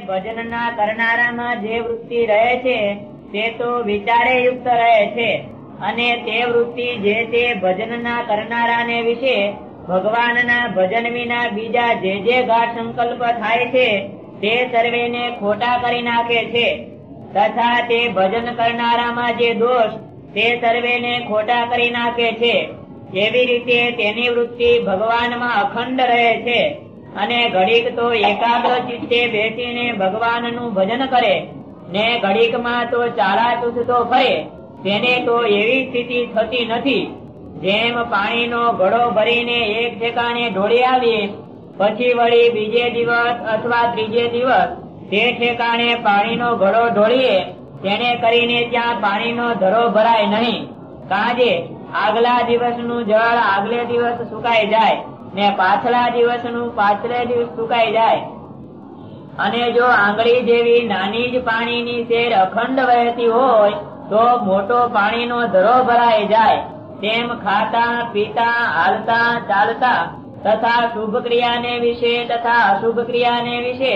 ભજનના કરનારામાં જે વૃત્તિ રહે છે, તે તો વિચારે યુક્ત રહે છે. અને તે વૃત્તિ જે તે ભજનના કરનારાને વિશે ભગવાનના ભજન વિના બીજા જે જે ગાઢ સંકલ્પ થાય છે, તે સર્વેને ખોટા કરી નાખે છે. તથા તે ભજન કરનારામાં જે દોષ, તે સર્વેને ખોટા કરી નાખે છે. એવી રીતે તેની વૃત્તિ ભગવાનમાં અખંડ રહે છે. અને ઘડીક તો એકાગ્ર ચિત્તે બેસીને ભગવાનનું ભજન કરે, ને ઘડીકમાં તો ચારા તો ફરે, તેને તો એવી સ્થિતિ થતી નથી. જેમ પાણીનો ઘડો ભરીને એક ઠેકાણે ઢોળી આવીએ, પછી વળી બીજે દિવસ અથવા ત્રીજે દિવસ તે ઠેકાણે પાણીનો ઘડો ઢોળીએ, તેને કરીને ત્યાં પાણીનો ધરો ભરાય નહીં. કાજે આગલા દિવસનું જળ આગલે દિવસ સુકાઈ જાય. ને પાછલા દિવસનું પાછલે દિવસ સુકાઈ જાય. અને જો આંગળી જેવી નાની જ પાણીની શેર અખંડ વહેતી હોય, તો મોટો પાણીનો ધરો ભરાઈ જાય. તેમ ખાતા, પીતા, હાલતા, ચાલતા તથા શુભ ક્રિયાને વિશે તથા અશુભ ક્રિયાને વિશે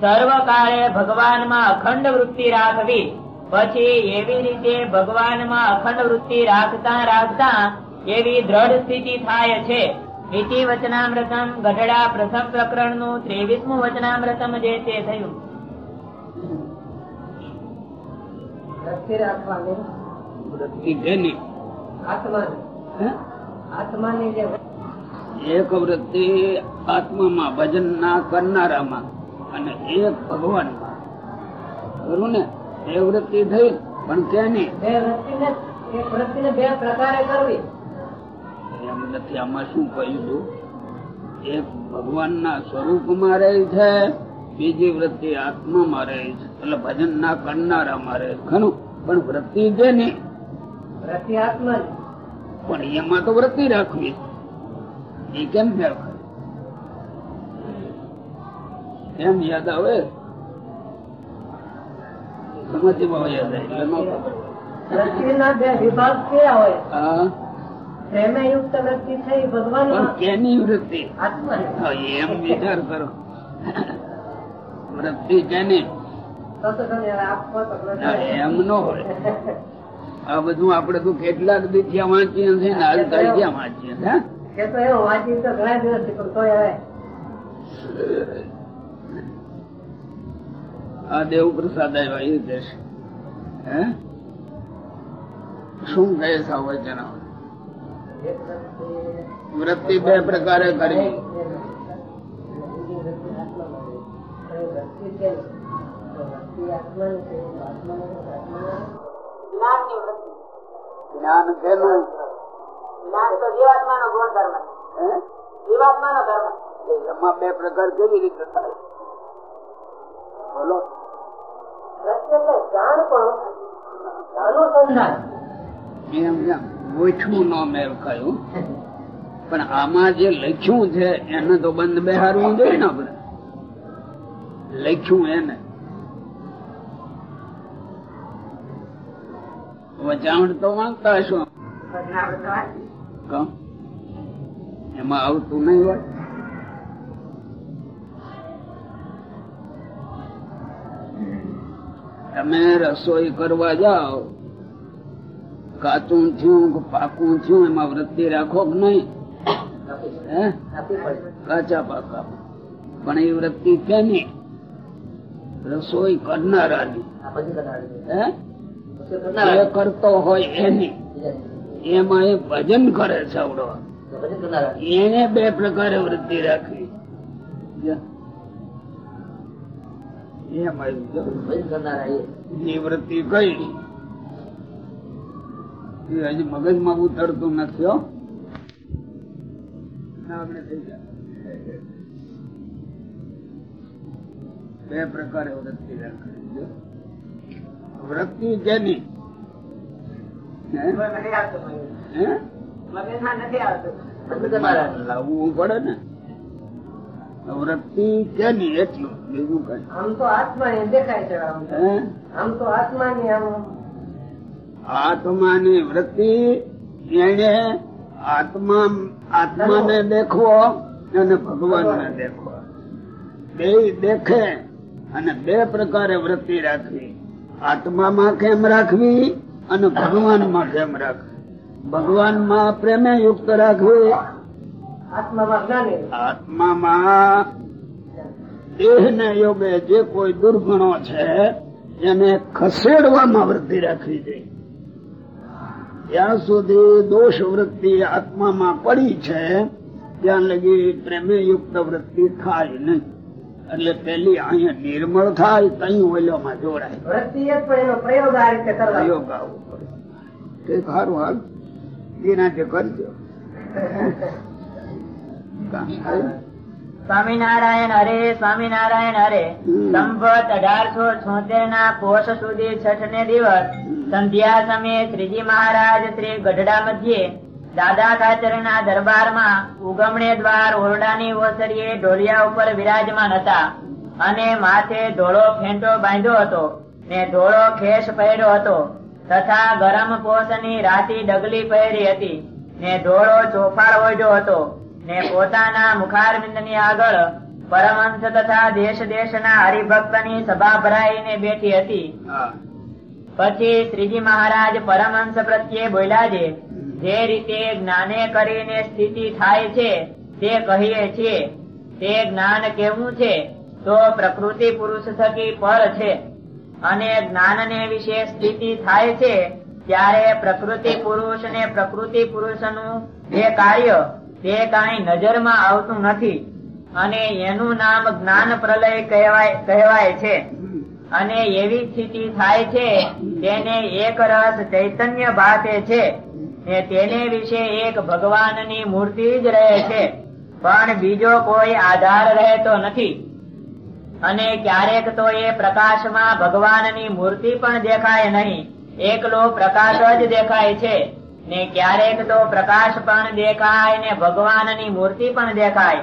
સર્વ કાળે ભગવાનમાં અખંડ વૃત્તિ રાખવી. પછી એવી રીતે ભગવાનમાં અખંડ વૃત્તિ રાખતા રાખતા એવી દ્રઢ સ્થિતિ થાય છે. ઇતિ વચનામૃતમ ગઢડા પ્રથમ પ્રકરણનું ત્રેવીસમું વચનામૃતમ જે તે થયું. દ્રષ્ટિ રાખવાની. વૃત્તિ જેની આત્માની. હે? આત્માની જે એક વૃત્તિ આત્મામાં ભજન ના કરનારામાં અને એક ભગવાનમાં. ખરું ને? એ વૃત્તિ થઈ પણ કેની? બે વૃત્તિને બે પ્રકારે કરવી. નથી. આમાં શું કહ્યું? હતું એક ભગવાનના સ્વરૂપમાં રહે છે બીજી વૃત્તિ આત્મામાં રહે છે. એટલે ભજન ના કરનારામાં રહે છે. પણ વૃત્તિ છે ને વૃત્તિ આત્મા પણ એમાં તો વૃત્તિ રાખવી. એ કેમ ફેર એમ યાદ આવે? સમજમાં યાદ આવે. એટલે ના બે વિભાગ કયા હોય? હા. પ્રેમે યુક્ત વૃત્તિ થઈ ભગવાન કેની વૃત્તિ? એમ વિચાર કરો. વૃત્તિ કેની. એમ ન હોય. આ બધું આપડે તો કેટલાક ત્યાં વાંચીએ ને હાલ વાંચીએ દેવ પ્રસાદ આવ્યા એ દેશ હે? શું કહે એક વૃત્તિ બે પ્રકારે કરી જ્ઞાન કેનું હે? એમાં બે પ્રકાર કેવી રીતે થાય? બોલો. એમ એમ. ઓછું ન મેળ ખાયું પણ આમાં જે લખ્યું છે, એને તો બંધ બેહારવું જોઈએ ને આપણે. લખ્યું એને. વચાવણ તો માંગતા હશો. એમાં આવતું નહીં હોય. તમે રસોઈ કરવા જાઓ. કાચું થયું કે પાકું થયું એમાં વૃત્તિ રાખો કે નહીં? કાચા પાકા. પણ એ વૃત્તિ કેની? રસોઈ કરનારાની. એ કરતો હોય એની. એમાં એ ભજન કરે સવડો એને બે પ્રકારે વૃત્તિ રાખવી. એમાં વૃત્તિ કઈ એ હજી મગજમાં ઉતરતું નથી આપણે થઈ ગયા. બે પ્રકારે વૃત્તિ વૃત્તિ જેની? લાવવું પડે ને. વૃત્તિ કેની એટલું બીજું કઈ. આમ તો આત્મા દેખાય છે આમ. તો. આત્મા ની આમ આત્માની વૃત્તિ એને આત્મા આત્માને દેખવો અને ભગવાનને દેખવો. બે દેખે અને બે પ્રકારે વૃત્તિ રાખવી. આત્મામાં કેમ રાખવી અને ભગવાનમાં કેમ રાખવી? ભગવાનમાં પ્રેમે યુક્ત રાખવી. આત્મામાં જ્ઞાની. આત્મામાં દેહ ને યોગે જે કોઈ દુર્ગુણો છે એને ખસેડવામાં વૃત્તિ રાખવી જોઈએ. જ્યાં સુધી દોષ વૃત્તિ આત્મામાં પડી છે ત્યાં લગી પ્રેમયુક્ત વૃત્તિ થાય નહીં. એટલે પેલી અહીંયા નિર્મળ થાય તઈ ઓલામાં જોડાય. પ્રયોગ આ કરવા. આવવો પડે તે સારું હાલ. એનાથી કરજો? સ્વામિનારાયણ હરે સ્વામિનારાયણ હરે. સંભત અઢારસો છોતેર ના કોષ સુધી છઠ ને દિવસ સંધ્યા સમયે શ્રીજી મહારાજ શ્રી ગઢડા મધ્યે દાદા ખાચર ના દરબારમાં ઉગમણે દ્વાર ઓરડાની ઓસરીએ ઢોલિયા ઉપર વિરાજમાન હતા. અને માથે ધોળો ફેંટો બાંધ્યો હતો ને ધોળો ખેસ પહેર્યો હતો. તથા ગરમ કોષની રાતી ડગલી પહેરી હતી ને ધોળો ચોફાળ ઓઢ્યો હતો. ને પોતાના મુખારવિંદની આગળ પરમહંસ તથા દેશ દેશના હરિભક્તની સભા ભરાઈને બેઠી હતી. પછી શ્રીજી મહારાજ પરમહંસ પ્રત્યે બોલ્યા છે જે રીતે જ્ઞાને કરીને સ્થિતિ થાય છે તે કહીએ છીએ. તે જ્ઞાન કેવું છે? તો પ્રકૃતિ પુરુષ થકી પર છે. અને જ્ઞાનને વિશે સ્થિતિ થાય છે ત્યારે પ્રકૃતિ પુરુષ ને પ્રકૃતિ પુરુષનું જે કાર્ય તે કાંઈ નજરમાં આવતું નથી. અને એનું નામ જ્ઞાન પ્રલય કહેવાય છે. અને એવી સ્થિતિ થાય છે, તેને એક રસ ચૈતન્ય ભાતે છે. તેને વિશે એક ભગવાનની મૂર્તિ જ રહે છે. પણ બીજો કોઈ આધાર રહેતો નથી. અને ક્યારેક તો એ પ્રકાશમાં ભગવાનની મૂર્તિ પણ દેખાય નહીં. એકલો પ્રકાશ જ દેખાય છે. ને ક્યારેક તો પ્રકાશ પણ દેખાય ને ભગવાનની મૂર્તિ પણ દેખાય.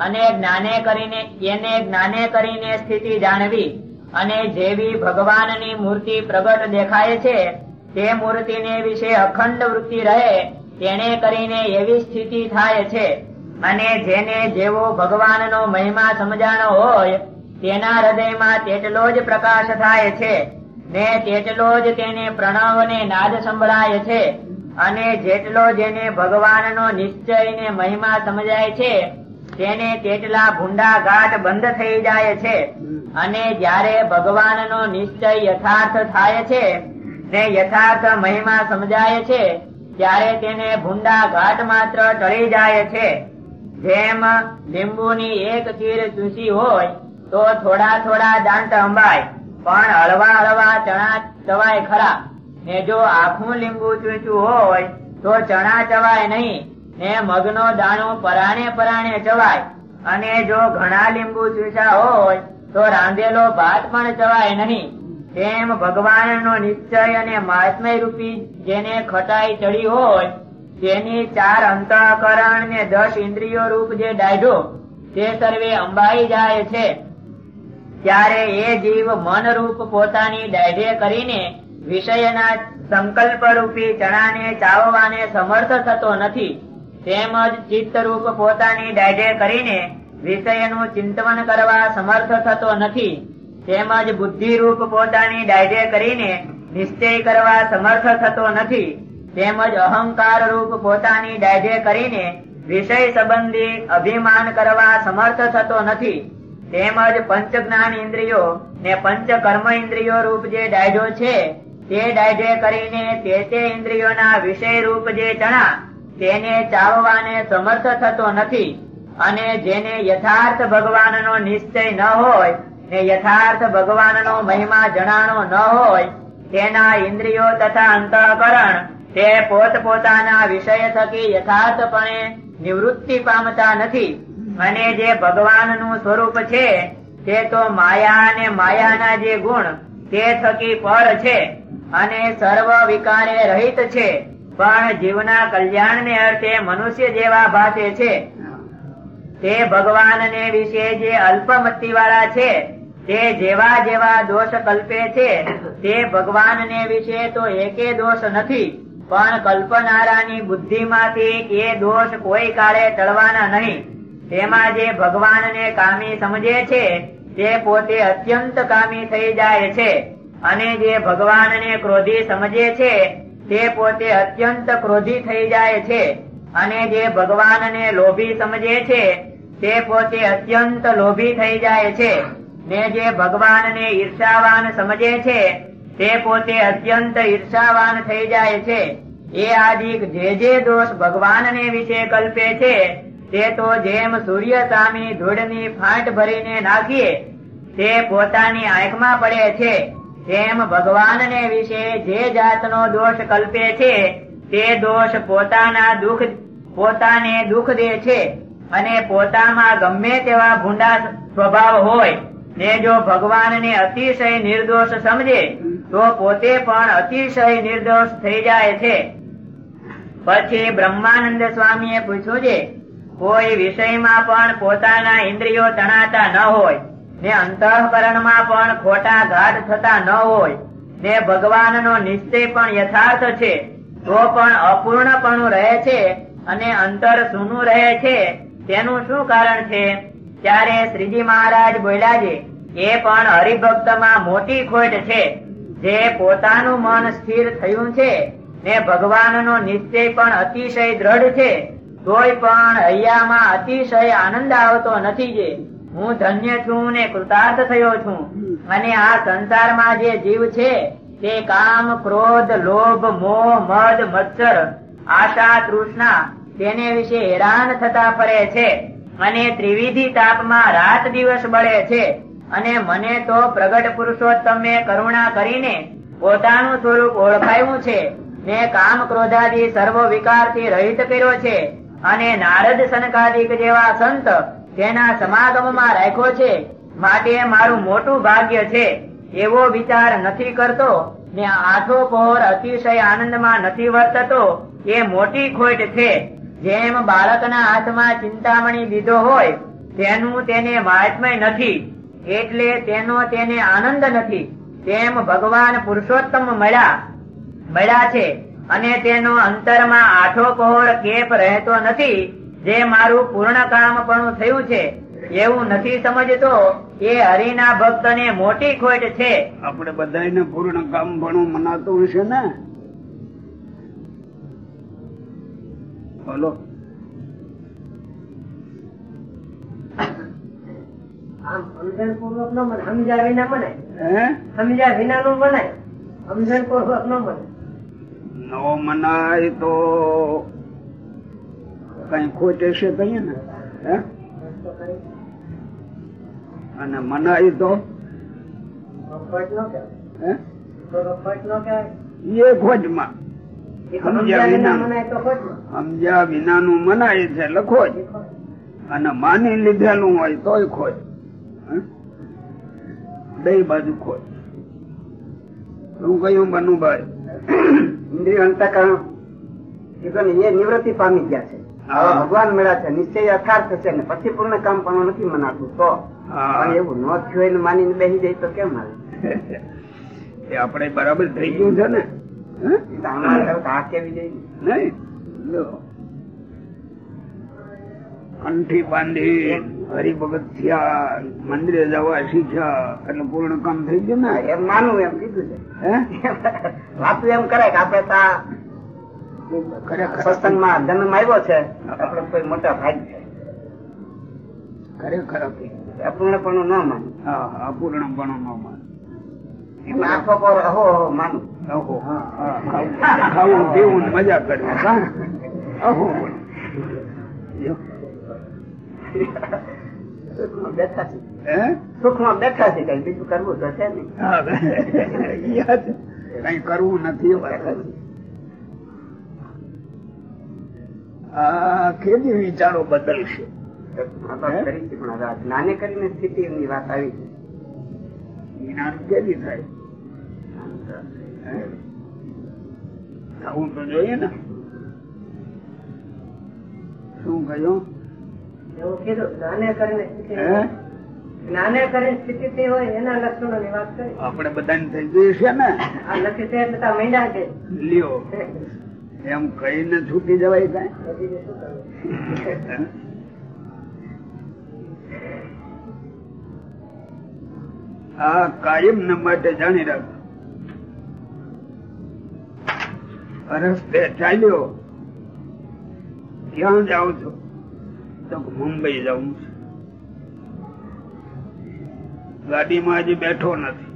અને જ્ઞાને કરીને, એને જ્ઞાને કરીને સ્થિતિ જાણવી અને જેવી ભગવાનની મૂર્તિ પ્રગટ દેખાય છે, તે મૂર્તિને વિશે અખંડ વૃત્તિ રહે તેને કરીને એવી સ્થિતિ થાય છે. અને જેને જેવો ભગવાનનો મહિમા સમજાણો હોય, તેના હૃદયમાં તેટલો જ પ્રકાશ થાય છે ને તેટલો જ તેને પ્રણવ ને નાદ સંભળાય છે. અને જેટલો જેને ભગવાનનો નિશ્ચય ને મહિમા સમજાય છે, તેને તેટલા ભૂંડા ઘાટ બંધ થઈ જાય છે. અને જ્યારે ભગવાનનો નિશ્ચય યથાર્થ થાય છે ને યથાર્થ મહિમા સમજાય છે, ત્યારે તેને ભૂંડા ઘાટ માત્ર ટળી જાય છે. જેમ લીંબુની એક ચીર ચૂસી હોય, તો થોડા થોડા દાંત અંબાય, પણ હળવા હળવા ચણા ચવાય ખરા. ને જો આખું લીંબુ ચૂંચું હોય, તો ચણા ચવાય નહીં. ને મગનો દાણો પરાણે પરાણે ચવાય. અને જો ઘણા લીંબુ ચૂંચા હોય, તો રાંધેલો ભાત પણ ચવાય નહીં. તેમ ભગવાનનો નિશ્ચય અને મહાત્મય રૂપી જેને ખટાઈ ચડી હોય, તેની ચાર અંતઃકરણ ને દસ ઇન્દ્રિયો રૂપ જે ડાયઢો તે સર્વે અંબાઈ જાય છે. ત્યારે એ જીવ મન રૂપ પોતાની ડાયઢે કરીને વિષયના સંકલ્પ રૂપી ચણાને, ચાવવાને સમર્થ થતો નથી. તેમજ ચિત્ત રૂપ પોતાની ડાયડે કરીને વિષયનું ચિંતવન કરવા સમર્થ થતો નથી. તેમજ બુદ્ધિ રૂપ પોતાની ડાયડે કરીને નિશ્ચય કરવા સમર્થ થતો નથી. તેમજ અહંકાર રૂપ પોતાની ડાયડે કરીને વિષય સંબંધી અભિમાન કરવા સમર્થ થતો નથી. તેમજ પંચ જ્ઞાન ઇન્દ્રિયો ને પંચ કર્મ ઇન્દ્રિયો રૂપ જે ડાયડો છે તે ડાયઢે કરીને તે તે ઇન્દ્રિયોના વિષય રૂપ જે ચણા, તેને ચાવવાને સમર્થ થતો નથી. અને જેને યથાર્થ ભગવાનનો નિશ્ચય ન હોય, ને યથાર્થ ભગવાનનો મહિમા જણાણો ન હોય, તેના ઇન્દ્રિયો તથા અંતઃકરણ તે પોત પોતાના વિષય થકી યથાર્થપણે નિવૃત્તિ પામતા નથી. અને જે ભગવાનનું સ્વરૂપ છે, તે તો માયા અને માયાના જે ગુણ, તે થકી પર છે. અને સર્વ વિકારે રહિત છે. પણ જીવના કલ્યાણને અર્થે મનુષ્ય જેવા ભાષે છે. તે ભગવાનને વિશે જે અલ્પમતિ વાળા છે, તે જેવા જેવા દોષ કલ્પે છે, તે ભગવાનને વિશે તો એકે દોષ નથી. પણ કલ્પનારાની બુદ્ધિમાંથી એ દોષ કોઈ કાળે ટળવાના નહીં. તેમાં જે ભગવાનને કામી સમજે છે, તે પોતે અત્યંત કામી થઈ જાય છે. અને જે ભગવાનને ક્રોધી સમજે છે, તે પોતે અત્યંત ક્રોધી થઈ જાય છે. અને જે ભગવાનને લોભી સમજે છે, તે પોતે અત્યંત લોભી થઈ જાય છે. ને જે ભગવાનને ઈર્ષાવાન સમજે છે, તે પોતે અત્યંત ઈર્ષાવાન થઈ જાય છે. એ આદિક જે જે દોષ ભગવાનને વિશે કલ્પે છે, તે તો જેમ સૂર્ય સામી ધૂળની ફાંટ ભરીને નાખીએ, તે પોતાની આંખમાં પડે છે. તેમ ભગવાનને વિશે જે જાતનો દોષ કલ્પે છે, તે દોષ પોતાના દુઃખ, પોતાને દુઃખ દે છે. અને પોતામાં ગમે તેવા ભૂંડા સ્વભાવ હોય, ને જો ભગવાનને અતિશય નિર્દોષ સમજે, તો પોતે પણ અતિશય નિર્દોષ થઈ જાય છે. પછી બ્રહ્માનંદ સ્વામીએ પૂછ્યું છે, કોઈ વિષયમાં પણ પોતાના ઇન્દ્રિયો તણાતા ન હોય ને અંતઃકરણમાં પણ ખોટા ઘાટ થતા ન હોય, ને ભગવાનનો નિશ્ચય પણ યથાર્થ છે, તો પણ અપૂર્ણપણું રહે છે અને અંતર સૂનું રહે છે. તેનું શું કારણ છે? ત્યારે શ્રીજી મહારાજ બોલ્યા છે, એ પણ હરિભક્તમાં મોટી ખોટ છે, જે પોતાનું મન સ્થિર થયું છે, ને ભગવાનનો નિશ્ચય પણ અતિશય દ્રઢ છે. તોય પણ હૈયામાં અતિશય આનંદ આવતો નથી જે. હું ધન્ય છું ને કૃતાર્થ થયો છું. અને આ સંસારમાં જે જીવ છે તે કામ ક્રોધ લોભ મોહ મદ મત્સર આશા તૃષ્ણા તેને વિશે હેરાન થતા ફરે છે. અને ત્રિવિધિ તાપમાં રાત દિવસ બળે છે. અને મને તો પ્રગટ પુરુષોત્તમે કરુણા કરીને પોતાનું સ્વરૂપ ઓળખાયું છે. ને કામ ક્રોધાદી સર્વ વિકારથી રહિત કર્યો છે. અને નારદ સનકાદિક જેવા સંત તેના સમાગમમાં રાખ્યો છે. માટે મારું મોટું ભાગ્ય છે. એવો વિચાર નથી કરતો. ને આઠો પહોર અતિશય આનંદમાં નથી વર્તતો. એ મોટી ખોટ છે. જેમ બાળકના હાથમાં ચિંતામણી દીધો હોય, તેનું તેને મહાત્મય નથી. એટલે તેનો તેને આનંદ નથી. તેમ ભગવાન પુરુષોત્તમ મળ્યા. મળ્યા છે. અને તેનો અંતરમાં આઠો પહોર કેપ રહેતો નથી. જે મારું પૂર્ણ કામ પણ થયું છે એવું નથી સમજતો એ હરિના ભક્તને મોટી ખોટ છે. આપણે બધાને પૂર્ણ કામ ભણું મનાતું હશે ને? બોલો આમ સમજણ પૂર્વક ન મને સમજ્યા વિના મને હે? સમજ્યા વિના નું મને સમજણ પૂર્વક ન મને નો મનાય તો કઈ ખોટ હશે કહીએ ને હે? અને મનાય તો હે? એ ખોટમાં. સમજ્યા વિના. નું મનાય છે એટલે ખોટ અને માની લીધેલું હોય તોય ખોજ હે? બે બાજુ ખોજ શું કહ્યું બનુભાઈ ઇન્દ્રિય અંતકરણ. એ નિવૃત્તિ પામી ગયા છે. હવે ભગવાન મળ્યા છે નિશ્ચય યથાર્થ છે ને પછી પૂર્ણ કામ પણ નથી મનાતું તો. પણ એવું ન થયું એને માનીને બેસી જાય તો કેમ હાલે? એ આપણે બરાબર થઈ ગયું છે ને. કંઠી બાંધી હરિભગત થયા મંદિરે જવા શીખ્યા એટલે પૂર્ણ કામ થઈ ગયું ને? એમ માનવું એમ કીધું છે. વાતું એમ કરે કે આપડે સત્સંગમાં જન્મ આવ્યો છે આપડે કોઈ મોટા ભાગ ખરેખર. અપૂર્ણપણું ન માન. હા હા ન માન. આખો પર અહો અહો માનું. ખાવું- પીવું મજા કરવી. હા? ઓહો. જો. સુખમાં બેઠા છે. હે? સુખમાં બેઠા છે કઈ બીજું કરવું તો છે નહીં. કઈ કરવું નથી કેદી વિચારો બદલશે? છે જ્ઞાને કરીને સ્થિતિ એમની વાત આવી છે. જ્ઞાન કેદી થાય? થવું તો જોઈએ ને. શું કહ્યું? એવું કીધું જ્ઞાને કરીને જ્ઞાને કરીને સ્થિતિ થઈ હોય એના લક્ષણો ની વાત કરી. આપણે બધાને થઈ ગયું છે ને? આ લખી બધા મહિના છે લ્યો. એમ કહીને છૂટી જવાય કઈ? આ કાયમ ને માટે જાણી રાખ. રસ્તે ચાલ્યો. ક્યાં જાઉં છો? તો મુંબઈ જાઉં છું. ગાડીમાં હજી બેઠો નથી.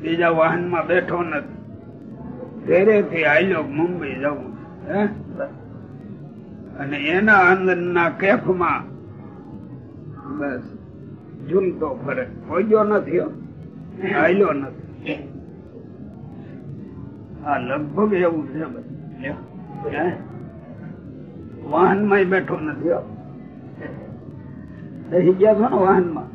બીજા વાહનમાં બેઠો નથી. ઘરેથી આલ્યો મુંબઈ જવું હે? અને એના અંદરના કેફમાં બસ ઝૂલતો ફરે. ગયો નથી હો. આલ્યો નથી. આ લગભગ એવું છે બધું. વાહન વાહનમાં બેઠો નથી દહી ગયા છો ને વાહનમાં?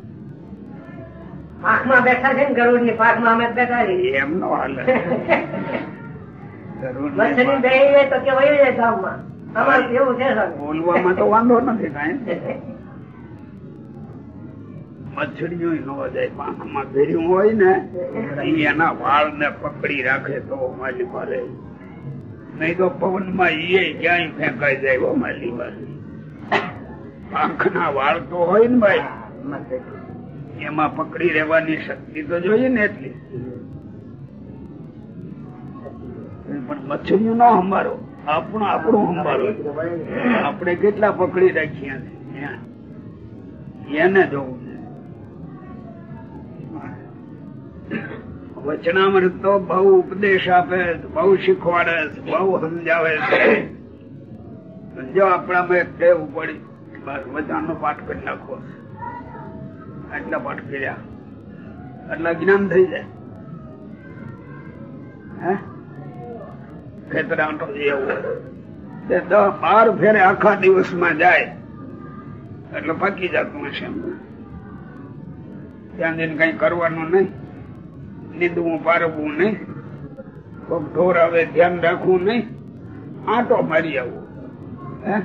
પાકમાં બેઠા છે ને ગરુડની પાકમાં અમે બેઠા છીએ. એમ નો હાલે બોલવામાં તો વાંધો નથી કઈ. મચ્છરીઓ ન જાય ભેર્યું હોય ને એના વાળ ને પકડી રાખે તો માલી મારે નહીં તો પવનમાં ઈએ ક્યાંય ફેંકાઈ જાય માલી પાસે પાંખ ના વાળ તો હોય ને ભાઈ. એમાં પકડી રહેવાની શક્તિ તો જોઈએ ને એટલી. પણ મચ્છરીઓ ના સંભાળો. આપણું આપણું સંભાળો. આપણે કેટલા પકડી રાખ્યા એને જોવું વચનામૃત તો બહુ ઉપદેશ આપે બહુ શીખવાડે બહુ સમજાવે જો આપણામાં ટેવ પડી, બસ વચન નો પાઠ કરી નાખો. આટલા પાઠ કર્યા. એટલે જ્ઞાન થઈ જાય. હે? ખેતરાંટો જેવું. તે દસ બાર ફેરે આખા દિવસમાં જાય. એટલે પકી જતું હશે ત્યાં જઈને કઈ કરવાનું નહીં. નીંદવું પારવું નહીં. કોક ઢોર આવે, ધ્યાન રાખવું નહીં. આંટો મારી આવો. હે?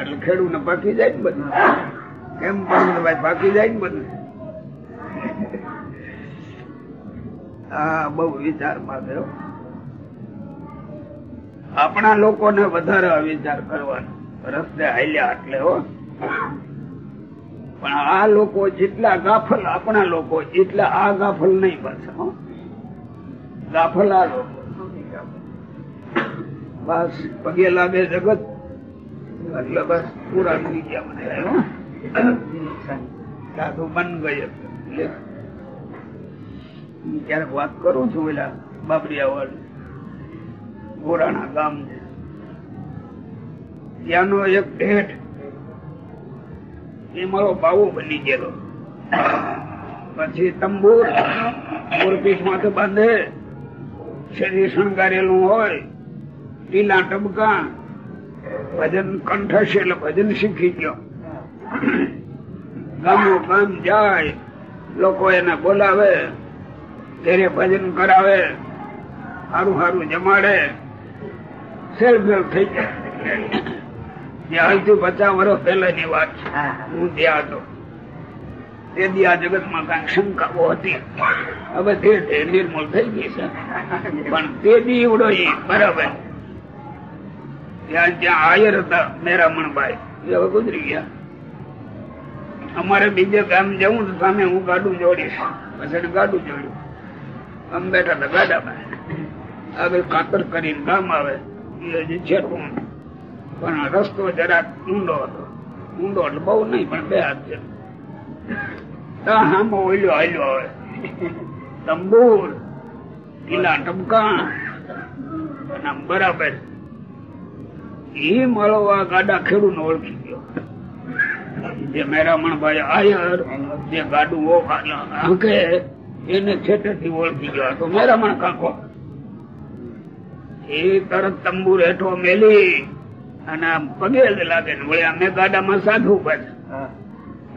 એટલે ખેડૂત ને પાકી જાય ને બધું. કેમ પણ ભાઈ પાકી જાય ને બધું? હા બહુ વિચારમાં થયો. આપણા લોકોને વધારે વિચાર કરવાનો. રસ્તે હાલ્યા એટલે હો. પણ આ લોકો જેટલા ગાફલ, આપણા લોકો એટલા આ ગાફલ નહીં પાછા. ગાફલ આ લોકો. બસ, પગે લાગે જગત. એટલે બસ પૂરા થઈ ગયા મને સાધુ બન ગયો ક્યારેક વાત કરું છું પેલા બાબરી વાળી ગોરાણા ગામ છે. ત્યાંનો એક ઢેઠ એ મારો બાવો બની ગયેલો. પછી તંબુર મોરપીઠ માથે બાંધે શરીર શણગારેલું હોય ટીલા ટબકા, ભજન કંઠ હશે એટલે ભજન શીખી ગયો. ગામો ગામ જાય, લોકો એને બોલાવે, ઘરે ભજન કરાવે સારું સારું જમાડે સેલ હેલ્પ થઈ જાય. આજથી પચાસ વર્ષ પહેલાની વાત છે. હું ત્યાં હતો તે દી આ જગતમાં કઈ શંકાઓ હતી. હવે તે નિર્મૂળ થઈ ગઈ છે. પણ તે દી એ બરાબર ત્યાં જ્યાં આયર હતા મેરામણભાઈ એ હવે ગુજરી ગયા. અમારે બીજે ગામ જવું તો સામે હું ગાડું જોડીશ. પછી ગાડું જોડ્યું. અમે બેઠા હતા ગાડામાં. હવે કાતર કરીને ગામ આવે. હજી પણ રસ્તો જરાક ઊંડો હતો. ઊંડો એટલે બહુ નહીં, પણ બે હાથ છે હામો ઓલ્યો હાલ્યો હવે. તંબુર કિલ્લા ટપકા બરાબર. એ મળવા ગાડા ખેડૂત ઓળખી ગયો. જે મેરામણભાઈ આયર, જે ગાડું હાંકે એને છેટેથી ઓળખી ગયો તો મેરામણ કાકો. એ તરત તંબુર હેઠો મેલી અને પગે જ લાગે ને વળી અમે ગાડામાં સાધુ પાછા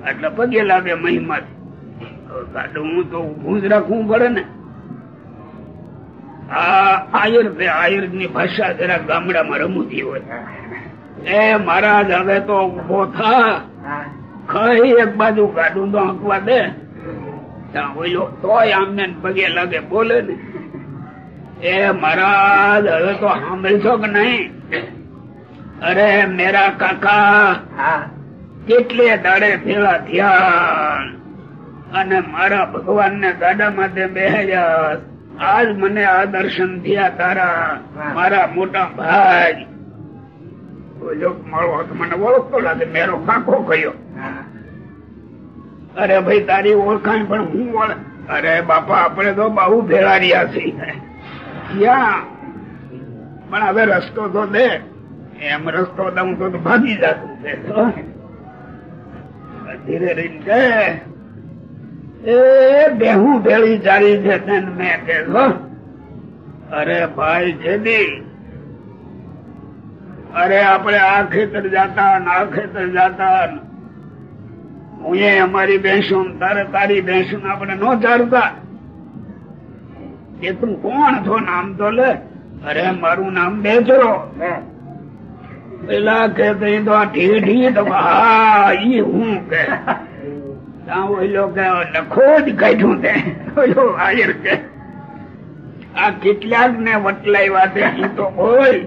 એટલે પગે લાગે મહિમા. ગાડું હું તો ઊભું જ રાખવું પડે ને. આ આયર આયુર્વેદની ભાષા જરા ગામડામાં રમૂતી હોય. એ મહારાજ હવે તો ઊભો થા. કઈ એક બાજુ ગાડું તો આંકવા દે. ત્યાં ઓલો તોય આમને પગે લાગે બોલે ને. એ મહારાજ હવે તો સાંભળશો કે નહીં? અરે મેરા કાકા કેટલે દાડે ફેલા થયા? અને મારા ભગવાન ને ગાડા માટે બેહ્યા. આજ મને આ દર્શન થયા તારા મારા મોટા ભાઈ. મારો હાથ મને ઓળખતો લાગે મેરો કાકો કયો. અરે ભાઈ તારી ઓળખાણ પણ હું ઓળખ અરે બાપા આપણે તો બહુ ભેળા રહ્યા છીએ. ક્યાં પણ હવે રસ્તો તો દે. એમ રસ્તો દઉં તો ભાગી જતું છે. ધીરે રહીને કે, એ બેહું ભેળી ચાલી છે તેને મેં કે. અરે ભાઈ જેદી. અરે આપણે આ ખેતર જાતા આ ખેતર જાતા હું અમારી બેસું તારે તારી બેસું આપણે નો ચારતા એ તું કોણ છો નામ તો લે. અરે મારું નામ બેચરો પેલા કે તઈ તો હા ઈ હું કે. ઓલો કે લખો જ કાઢ્યું તે. ઓલો આયર કે. આ કેટલાક ને વટલાવ્યા તે ઈ તો હોય.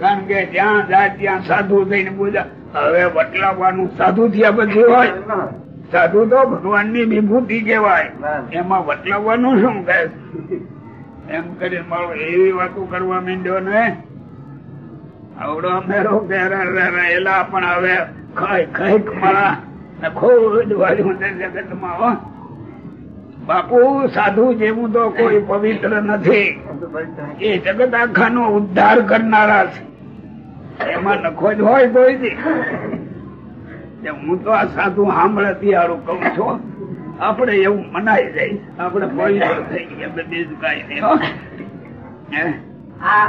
કારણ કે જ્યાં જાય ત્યાં સાધુ થઈને પૂજા હવે વટલાવવાનું સાધુ થયા પછી હોય. સાધુ તો ભગવાનની વિભૂતિ કેવાય એમાં વટલાવવાનું શું કે એમ કરી મારો એવી વાતો કરવા માંડ્યો ને આવડો અમેરો રહેલા પણ હવે ખાઈ ખાઈ મારા ને વાળ્યું છે. બાપુ સાધુ જેવું તો કોઈ પવિત્ર નથી. એ જગત આખા નો ઉદ્ધાર કરનારા છે. એમાં નખો જ હોય કોઈ હું તો આ સાધુ સાંભળે તિયારું કઉ છું. આપડે એવું મનાઈ જાય. આપડે પવિત્ર થઈ ગયા બીજું કઈ નહીં. હો. હે? આ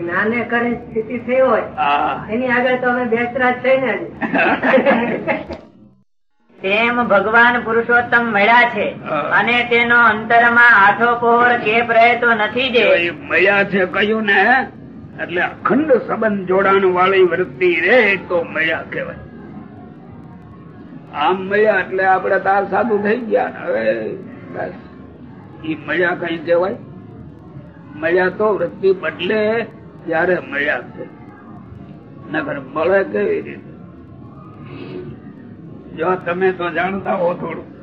જ્ઞાને કરે સ્થિતિ થઈ હોય એની આગળ તો અમે બેસરા છે ને તેમ ભગવાન પુરુષોત્તમ મળ્યા છે. અને તેનો અંતરમાં આઠો પહોર કેપ રહેતો નથી જો. એ છે કહ્યું ને? એટલે અખંડ સંબંધ જોડાણ વાળી વૃત્તિ રે તો મળ્યા કહેવાય. આમ મળ્યા એટલે આપડે તાર સાધુ થઈ ગયા. હવે બસ. એ મળ્યા કઈ કહેવાય? મળ્યા તો વૃત્તિ બદલે ત્યારે મળ્યા છે. નગર મળે કેવી રીતે? જો તમે તો જાણતા હો થોડું.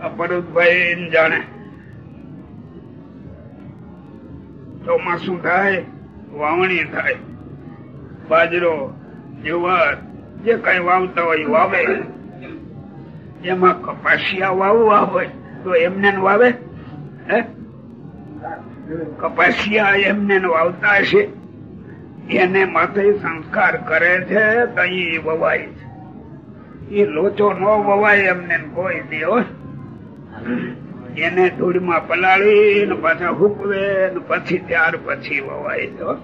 અપરુદભાઈ જાણે. ચોમાસું થાય, વાવણી થાય. બાજરો, જુવાર જે કઈ વાવતા હોય વાવે. એમાં કપાસિયા વાવવા હોય તો એમને વાવે? હે? કપાસિયા એમને વાવતા હશે. એને માથે સંસ્કાર કરે છે તો એ વવાય છે. એ લોચો ન વવાય, એમને કોઈ દેવો. એને ધૂળમાં પલાળી ને પાછા હુકવે ને પછી ત્યાર પછી વવાય તો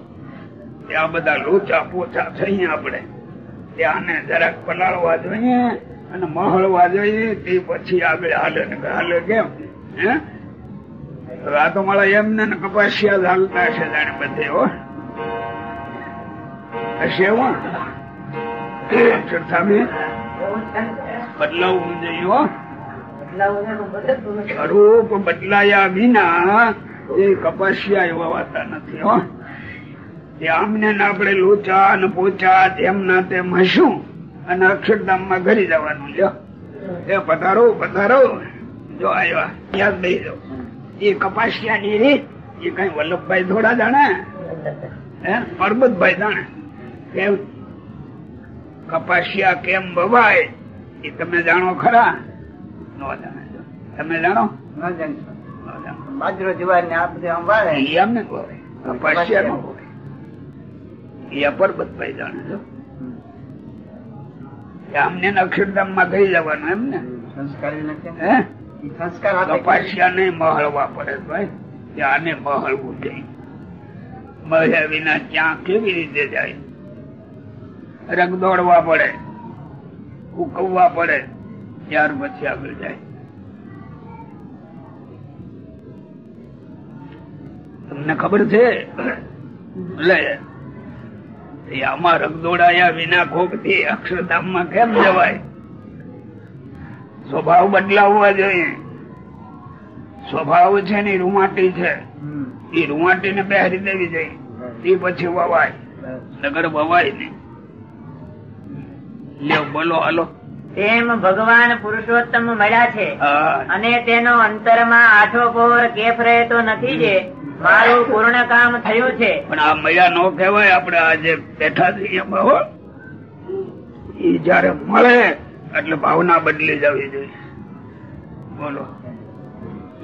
આ બધા લોચા પોચા થઈ આપણે ત્યાંને જરાક પલાળવા જોઈએ અને મહળવા જોઈએ તે પછી આગળ હાલે ને હાલે કેમ? હે? આ તો મારા એમને કપાસિયા હાલતા છે જાણે બધે હો. હશે એવું સામે બદલાવવું જોઈએ હો. બદલાયા વિના એ કપાસિયા એવા વાતા નથી હો. એ આમને આપણે લોચા ને પોચા તેમના તેમ હશું. અને અક્ષરધામમાં ઘરી જવાનું લ્યો એ પધારો પધારો. જો આવ્યા યાદ દઈ દો. એ કપાસિયા ની રીત એ કઈ વલ્લભભાઈ થોડા જાણે? હે? પરબતભાઈ જાણે? કેમ? કપાસિયા કેમ બવાય એ તમે જાણો ખરા? નો જાણે. તમે જાણો? ન જાણો બાજરો જુવાર ને આ બધું આમ એમ ને કપાસિયા નો એ અપરબતભાઈ જાણે છો. આમને અક્ષરધામમાં ગઈ જવાનું એમ ને? સંસ્કાર મહળવા પડે ભાઈ. કે મહળવું જોઈએ મળ્યા વિના ક્યાં કેવી રીતે જાય? રગ દોડવા પડે ઉકવવા પડે ત્યાર પછી આગળ જાય. તમને ખબર છે? લે એ આમાં રગદોડાયા વિના કોકથી કેમ જવાય? સ્વભાવ બદલાવવા જોઈએ. સ્વભાવ છે ને રૂમાટી છે. એ રૂમાટી ને પહેરી દેવી જોઈએ. એ પછી વવાય. નગર વવાય ને લ્યો બોલો હાલો. તેમ ભગવાન પુરુષોત્તમ મળ્યા છે. અને તેનો અંતરમાં આઠો કોર કેફ રહેતો નથી જે મારું પૂર્ણ કામ થયું છે. પણ આ મળ્યા નો કહેવાય આપડે આજે બેઠા છીએ હો. ઈ જયારે મળે એટલે ભાવના બદલી જવી જોઈએ. બોલો.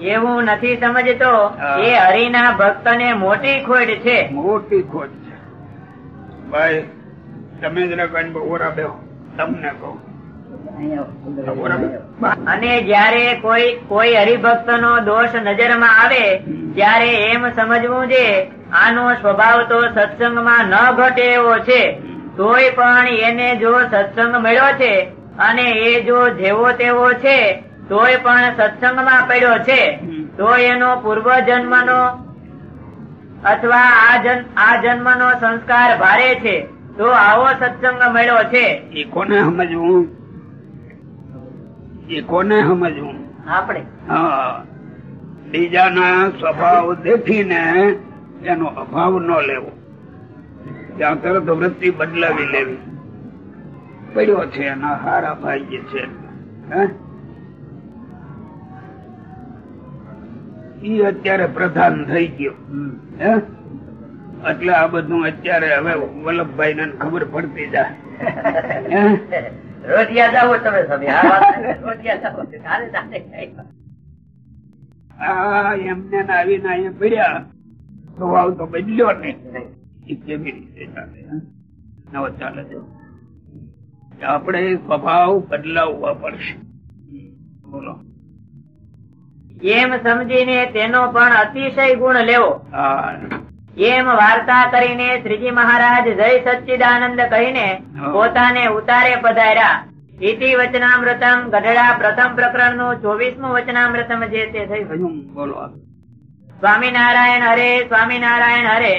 એવું નથી સમજતો. એ હરિના ભક્ત ને મોટી ખોટ છે. મોટી ખોટ છે. ભાઈ તમે જ ને કઈ ઓરા બેહો. તમને કહું. બા. અને જયારે કોઈ કોઈ હરિભક્ત નો દોષ નજરમાં આવે ત્યારે એમ સમજવું છે આનો સ્વભાવ તો સત્સંગમાં ન ઘટે એવો છે. તોય પણ એને જો સત્સંગ મળ્યો છે અને એ જો જેવો તેવો છે તોય પણ સત્સંગમાં પડ્યો છે. તો એનો પૂર્વ જન્મનો અથવા આ જન્મ આ જન્મનો સંસ્કાર ભારે છે. તો આવો સત્સંગ મળ્યો છે. એ કોને સમજવું? એ કોને સમજવું? આપણે. હા. બીજાના સ્વભાવ દેખીને એનો અભાવ ન લેવો. ત્યાં તરત વૃત્તિ બદલાવી લેવી. પડ્યો છે એના હારા ભાઈ છે. ઈ અત્યારે પ્રધાન થઈ ગયો. હે? એટલે આ બધું અત્યારે હવે વલ્લભભાઈ ને ખબર પડતી જાય. હે? રોટિયા જાઓ તમે તમે આ વાત રોટિયા જાઓ કાલે જાતે એમને ને આવીને અહીંયા પડ્યા સ્વભાવ તો બદલ્યો ને. કેવી રીતે ચાલે ચાલે આપણે સ્વભાવ બદલાવવા પડશે. બોલો. એમ સમજીને તેનો પણ અતિશય ગુણ લેવો. હા. એમ વાર્તા કરીને શ્રીજી મહારાજ જય સચ્ચિદાનંદ કહીને પોતાને ઉતારે પધાર્યા. ઇતિ વચનામૃતમ ગઢડા પ્રથમ પ્રકરણનું ચોવીસમું વચનામૃતમ જે તે થયું. બોલો સ્વામિનારાયણ હરે સ્વામિનારાયણ હરે.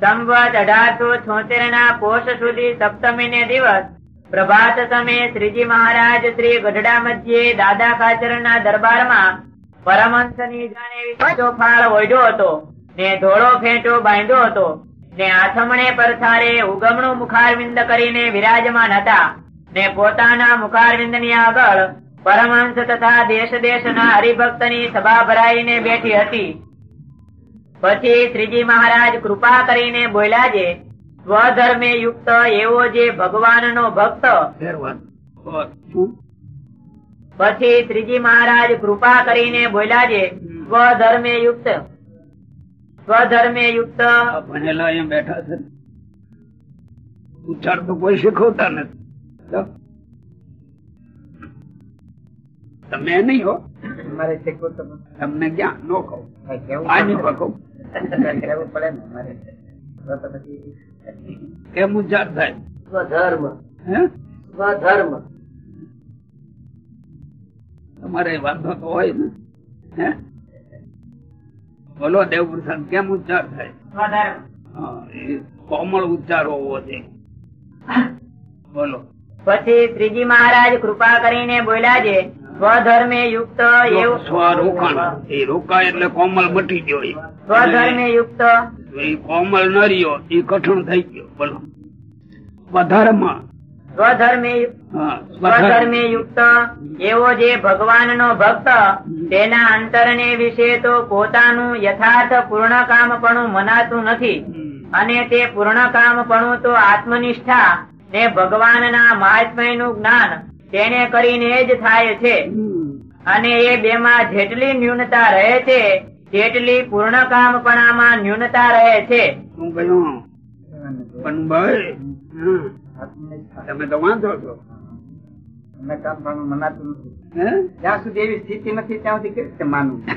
સંવત અઢારસો છોતેર ના પોષ સુધી સપ્તમી ને દિવસ પ્રભાત સમયે શ્રીજી મહારાજ શ્રી ગઢડા મધ્યે દાદા કાચર ના દરબારમાં પરમહંસની જાણે વિશાળો ફાળ ઓઢ્યો હતો. ને ધોળો ફેંટો બાંધ્યો હતો. ને આથમણે પરથારે ઉગમણું મુખારવિંદ કરીને વિરાજમાન હતા. ને પોતાના મુખારવિંદની આગળ પરમહંસ તથા દેશ દેશના હરિભક્તની સભા ભરાઈને બેઠી હતી. પછી શ્રીજી મહારાજ કૃપા કરીને બોલ્યા છે સ્વધર્મે યુક્ત એવો જે ભગવાનનો ભક્ત. ફેરવા તો શું? પછી શ્રીજી મહારાજ કૃપા કરીને બોલ્યા છે સ્વધર્મે યુક્ત. સ્વધર્મે યુક્ત. ભણેલા અહીંયા બેઠા છે. ઉચ્ચાર તો કોઈ શીખવતા નથી. તમે નહીં હો. મારે શીખવું તમને ક્યાં? નો કહો. આની પકવ કેવું પડે ને મારે તો તો પછી કેમ ઉચ્ચાર થાય? સ્વધર્મ. હે? સ્વધર્મ. તમારે વાંધો તો હોય ને. હે? બોલો દેવ પ્રસાદ કેમ ઉચ્ચાર થાય? સ્વધર્મ કોમળ ઉચ્ચાર હોવો છે બોલો પછી શ્રીજી મહારાજ કૃપા કરીને બોલ્યા છે સ્વધર્મે યુક્ત એવું સ્વરોકાણ એ રોકા એટલે કોમળ મટી ગયો. સ્વધર્મે યુક્ત. એ કોમળ ન રહ્યો એ કઠણ થઈ ગયો. બોલો વધારમાં સ્વધર્મે યુક્ત સ્વધર્મે યુક્ત એવો જે ભગવાનનો ભક્ત તેના અંતરને વિશે તો પોતાનું યથાર્થ પૂર્ણકામપણું મનાતું નથી. અને તે પૂર્ણકામપણું તો આત્મનિષ્ઠા ને ભગવાનના મહાત્મ્યનું જ્ઞાન તેને કરીને જ થાય છે. અને એ બેમાં જેટલી ન્યૂનતા રહે છે તેટલી પૂર્ણકામપણામાં ન્યૂનતા રહે છે. શું કહ્યું પણ. તમે તો વાંધો છો. અમે કામ પણ મનાતું નથી. જ્યાં સુધી એવી સ્થિતિ નથી ત્યાં સુધી કેવી રીતે માનવું?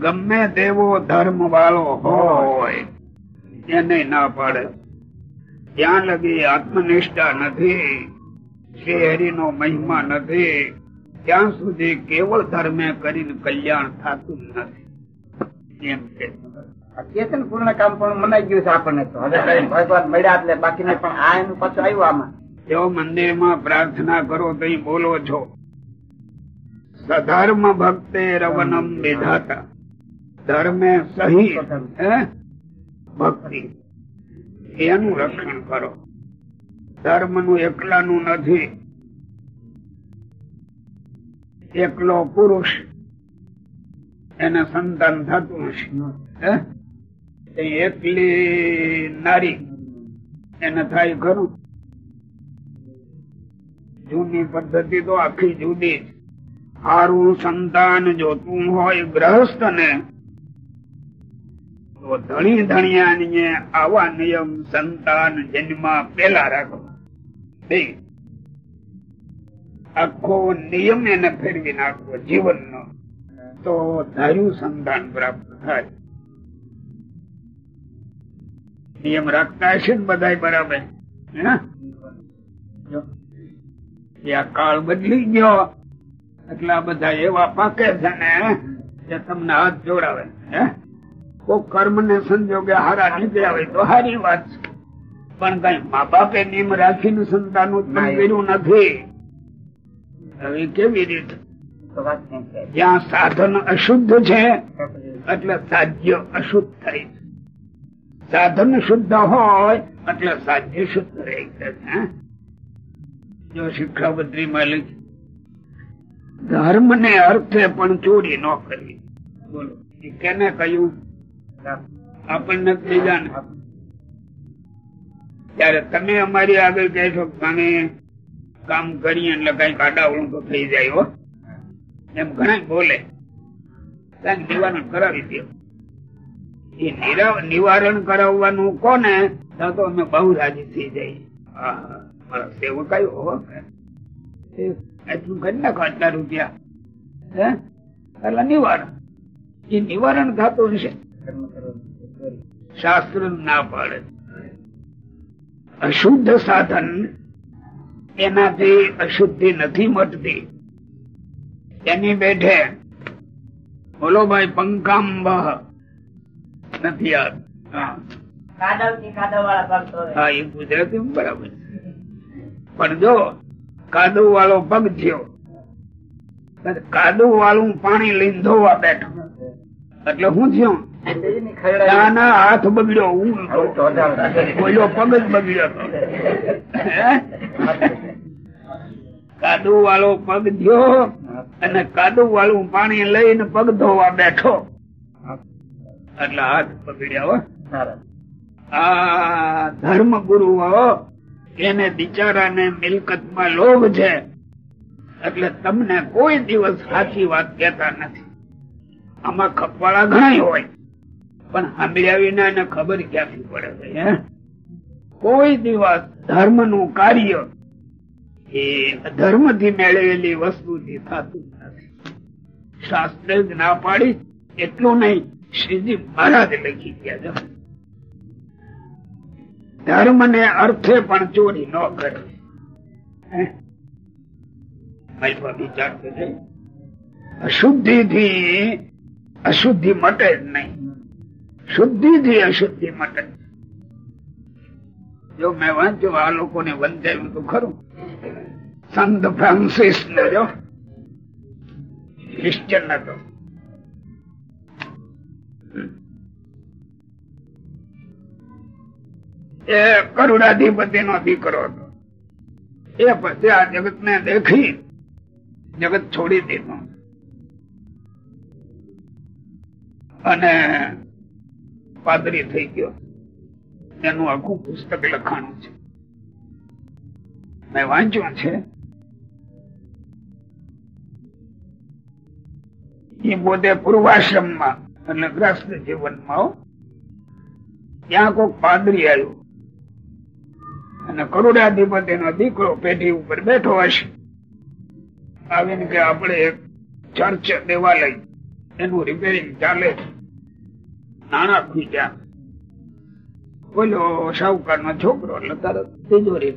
ગમે તેવો ધર્મ વાળો હોય એને ના પાડે. ત્યાં લગી આત્મનિષ્ઠા નથી શ્રી હરિનો મહિમા નથી ત્યાં સુધી કેવળ ધર્મે કરીને કલ્યાણ થતું નથી. એમ કે આ કે છે ને પૂર્ણ કામ પણ મનાઈ ગયું છે આપણને તો. હવે ભગવાન મળ્યા એટલે બાકીને પણ આ એનું પાછું આવ્યું આમાં. જો મંદિરમાં પ્રાર્થના કરો તો બોલો છો. સધર્મ ભક્તે રવનમ વિધાતા ધર્મે સહી ભક્તિ. એનું રક્ષણ કરો. ધર્મનું એકલાનું નથી. એકલો પુરુષ, એને સંતાન થતું હશે. એકલી નારી. એને થાય ખરું જૂની પદ્ધતિ તો આખી જુદી જ. સારું સંતાન જોતું હોય ગ્રહસ્થ ને તો ધણી ધણિયાની આવા નિયમ સંતાન જન્મા પેલા રાખવા આખો નિયમ એને ફેરવી નાખવો જીવનનો. તો ધાર્યું સંતાન પ્રાપ્ત થાય. નિયમ રાખતા હશે ને બધા બરાબર. આ કાળ બદલી ગયો. એટલે આ બધા એવા પાકે છે ને જે તમને હાથ જોડાવે. કોઈ કર્મ ને સંજોગે હારા નીકળ્યા હોય તો સારી વાત છે. પણ કઈ મા બાપે નિયમ રાખીને સંતાન ઉત્પન્ન કર્યું નથી. હવે કેવી રીતે. જ્યાં સાધન અશુદ્ધ છે એટલે સાધ્ય અશુદ્ધ થાય છે. સાધન શુદ્ધ હોય, એટલે સાધ્ય શુદ્ધ રહી. છે જો શિક્ષાપત્રી માં લખી ધર્મ ને અર્થે પણ ચોરી ન કરવી બોલો કેને કહ્યું? આપણને બીજાને ત્યારે તમે અમારી આગળ કહેશો અમે કામ કરીએ એટલે કંઈક આડાવડું તો થઈ જાય એમ ઘણા બોલે. કંઈક દીવાનું કરાવી દે નિવારણ કરાવવાનું કોને? તો અમે બહુ રાજી થઈ જઈએ. એવું. એ એટલું કરી નાખો આટલા રૂપિયા. નિવારણ. એ નિવારણ થતું હશે. શાસ્ત્ર ના પાડે. અશુદ્ધ સાધન એનાથી અશુદ્ધિ નથી મટતી. એની બેઠે બોલો ભાઈ પંકાંબ નથી હા. વાળા ભક્તો હોય. હા એ ગુજરાતી બરાબર પણ જો કાદવ વાળો પગ થયો કાદવ વાળું પાણી લીંધોવા બેઠો. એટલે હું થયો? નાના હાથ બગડ્યો વધારે. બોલ્યો પગ જ બગડ્યો. કાદુ વાળો પગ ધ્યો અને કાદુ વાળું પાણી લઈને પગ ધોવા બેઠો. એટલે હાથ હો આ ધર્મ ગુરુઓ એને બિચારાને મિલકતમાં લોભ છે. એટલે તમને કોઈ દિવસ સાચી વાત કહેતા નથી. આમાં ખપવાળા ઘણા હોય. પણ સાંભળ્યા વિના એને ખબર ક્યાંથી પડે છે? કોઈ દિવસ ધર્મનું કાર્ય એ ધર્મથી મેળવેલી વસ્તુ થી થતું નથી. શાસ્ત્ર જ ના પાડી એટલું નહીં, શ્રીજી મહારાજ લખી ગયા છે. ધર્મ ને અર્થે પણ ચોરી ન છે અશુદ્ધિ થી અશુદ્ધિ મટે જ નહીં. શુદ્ધિ થી અશુદ્ધિ મટે. જો મેં વાંચ્યું, આ લોકોને વંચાયું તો ખરું. સંત ફ્રાન્સિસ ને જો ક્રિશ્ચન હતો એ કરુણાધિપતિ નો દીકરો હતો. એ પછી આ જગત ને દેખી જગત છોડી દીધું. અને પાદરી થઈ ગયો. એનું આખું પુસ્તક લખાણું છે. મેં વાંચ્યું છે. એ પોતે પૂર્વાશ્રમમાં એટલે ગ્રસ્ત જીવનમાં. ત્યાં કોઈક પાદરી આવ્યો અને કરોડાધિપતિ નો દીકરો પેઢી ઉપર બેઠો હશે. આવીને કે આપણે એક ચર્ચ દેવાલય, એનું રિપેરિંગ ચાલે નાણા ખૂટ્યા. બોલો શાહુકાર નો છોકરો એટલે તિજોરી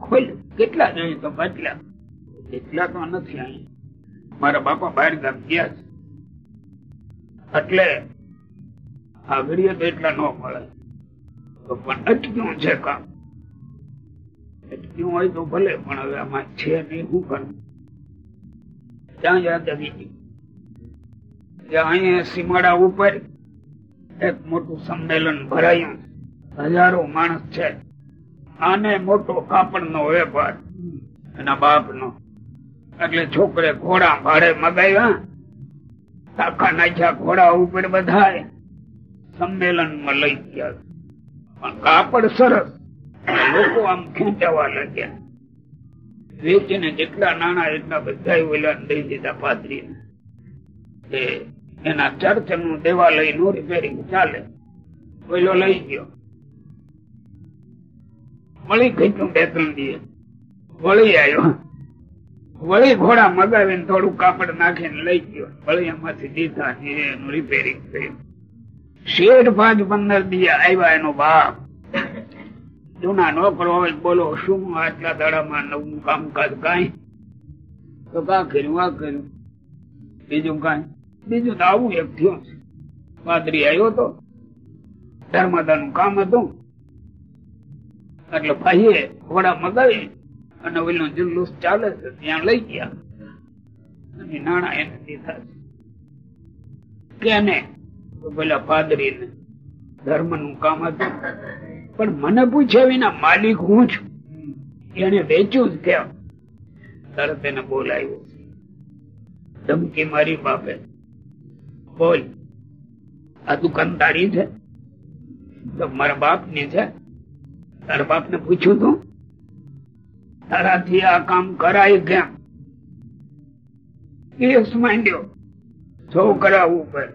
ખોલ્યું. કેટલા જોઈએ તો બદલ્યા એટલા તો નથી અહીં. મારા બાપા બહાર ગામ ગયા છે. એટલે આગળ તો એટલા ન મળે. તો પણ અટક્યું છે કામ. અટક્યું હોય તો ભલે, પણ હવે આમાં છે નહીં, શું કરવું? ત્યાં યાદ આવી અહીંયા સીમાડા ઉપર એક મોટું સંમેલન ભરાયું. હજારો માણસ છે. આને મોટો કાપડ નો વેપાર, એના બાપ નો એટલે છોકરે ઘોડા ભાડે મગાવ્યા. તાકા નાખ્યા ઘોડા ઉપર બધા સંમેલનમાં લઈ ગયા. પણ કાપડ સરસ લોકો આમ ખેંચાવા લાગ્યા. વેચીને જેટલા નાણા એટલા બધા ઓલા દઈ દીધા પાદરી એના ચર્ચનું દેવાલયનું રિપેરિંગ ચાલે. ઓલો લઈ ગયો. વળી ગયું બે ત્રણ દિવસ. વળી આવ્યો વળી ઘોડા મગાવીને થોડું કાપડ નાખીને લઈ ગયો. વળી એમાંથી દીધા એનું રિપેરિંગ થયું શેઠ પાંચ પંદર દી આવ્યા એનો બાપ. જૂના નોકરો હોય બોલો, શું આટલા દાડામાં નવું કામકાજ કાંઈ? તો કા કર્યું આ કર્યું બીજું કાંઈ. બીજું તો આવું એક થયું છે. પાદરી આવ્યો તો. ધર્મદા નું કામ હતું. એટલે ભાઈએ ઘોડા મગાવી અને ઓલો જુલ્લુસ ચાલે છે, ત્યાં લઈ ગયા. અને નાણા એને દીધા કેને પેલા પાદરી ને ધર્મનું કામ હતું. પણ મને પૂછ્યા વિના માલિક હું છું? એને વેચ્યું જ કેમ? તરત એને બોલાવ્યો. ધમકી મારી બાપે. બોલ, આ દુકાન તારી છે? તો મારા બાપની છે? તારા બાપ ને પૂછ્યું તું? તારાથી આ કામ કરાય કેમ કેસ માંડ્યો. છોકરા ઉપર.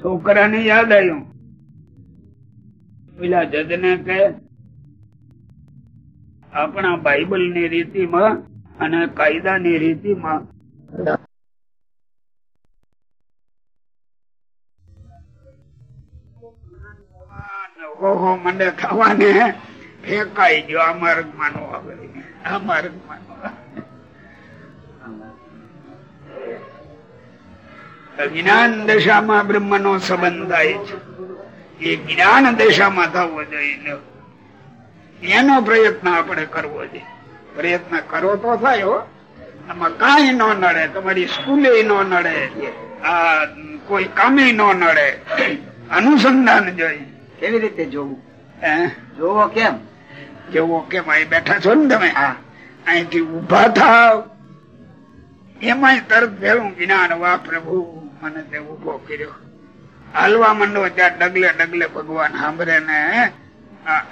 છોકરાને યાદ આવ્યું. પેલા જજ ને કે, આપણા બાઇબલની રીતિમાં અને કાયદા ની રીતિમાં ઓહો મને થવાને ફેંકાઈ ગયો આ માર્ગ માનો આગળ આ માર્ગ માનો જ્ઞાન દશામાં બ્રહ્મ નો સંબંધ થાય છે. એ જ્ઞાન દશામાં થવો જોઈએ એનો પ્રયત્ન આપણે કરવો જોઈએ. પ્રયત્ન કરો તો થાય આમાં કઈ ન નડે તમારી સ્કૂલે ન નડે આ કોઈ કામે ન નડે. અનુસંધાન જોઈએ. કેવી રીતે જોવું? જોવો કેમ? જેવો કે ભાઈ બેઠા છો ને તમે? હા. અહીંથી ઊભા થાવ. એમાંય તરત ભેળું જ્ઞાન વા પ્રભુ મને તે ઊભો કર્યો. હાલવા માંડો ત્યાં ડગલે ડગલે ભગવાન સાંભળે ને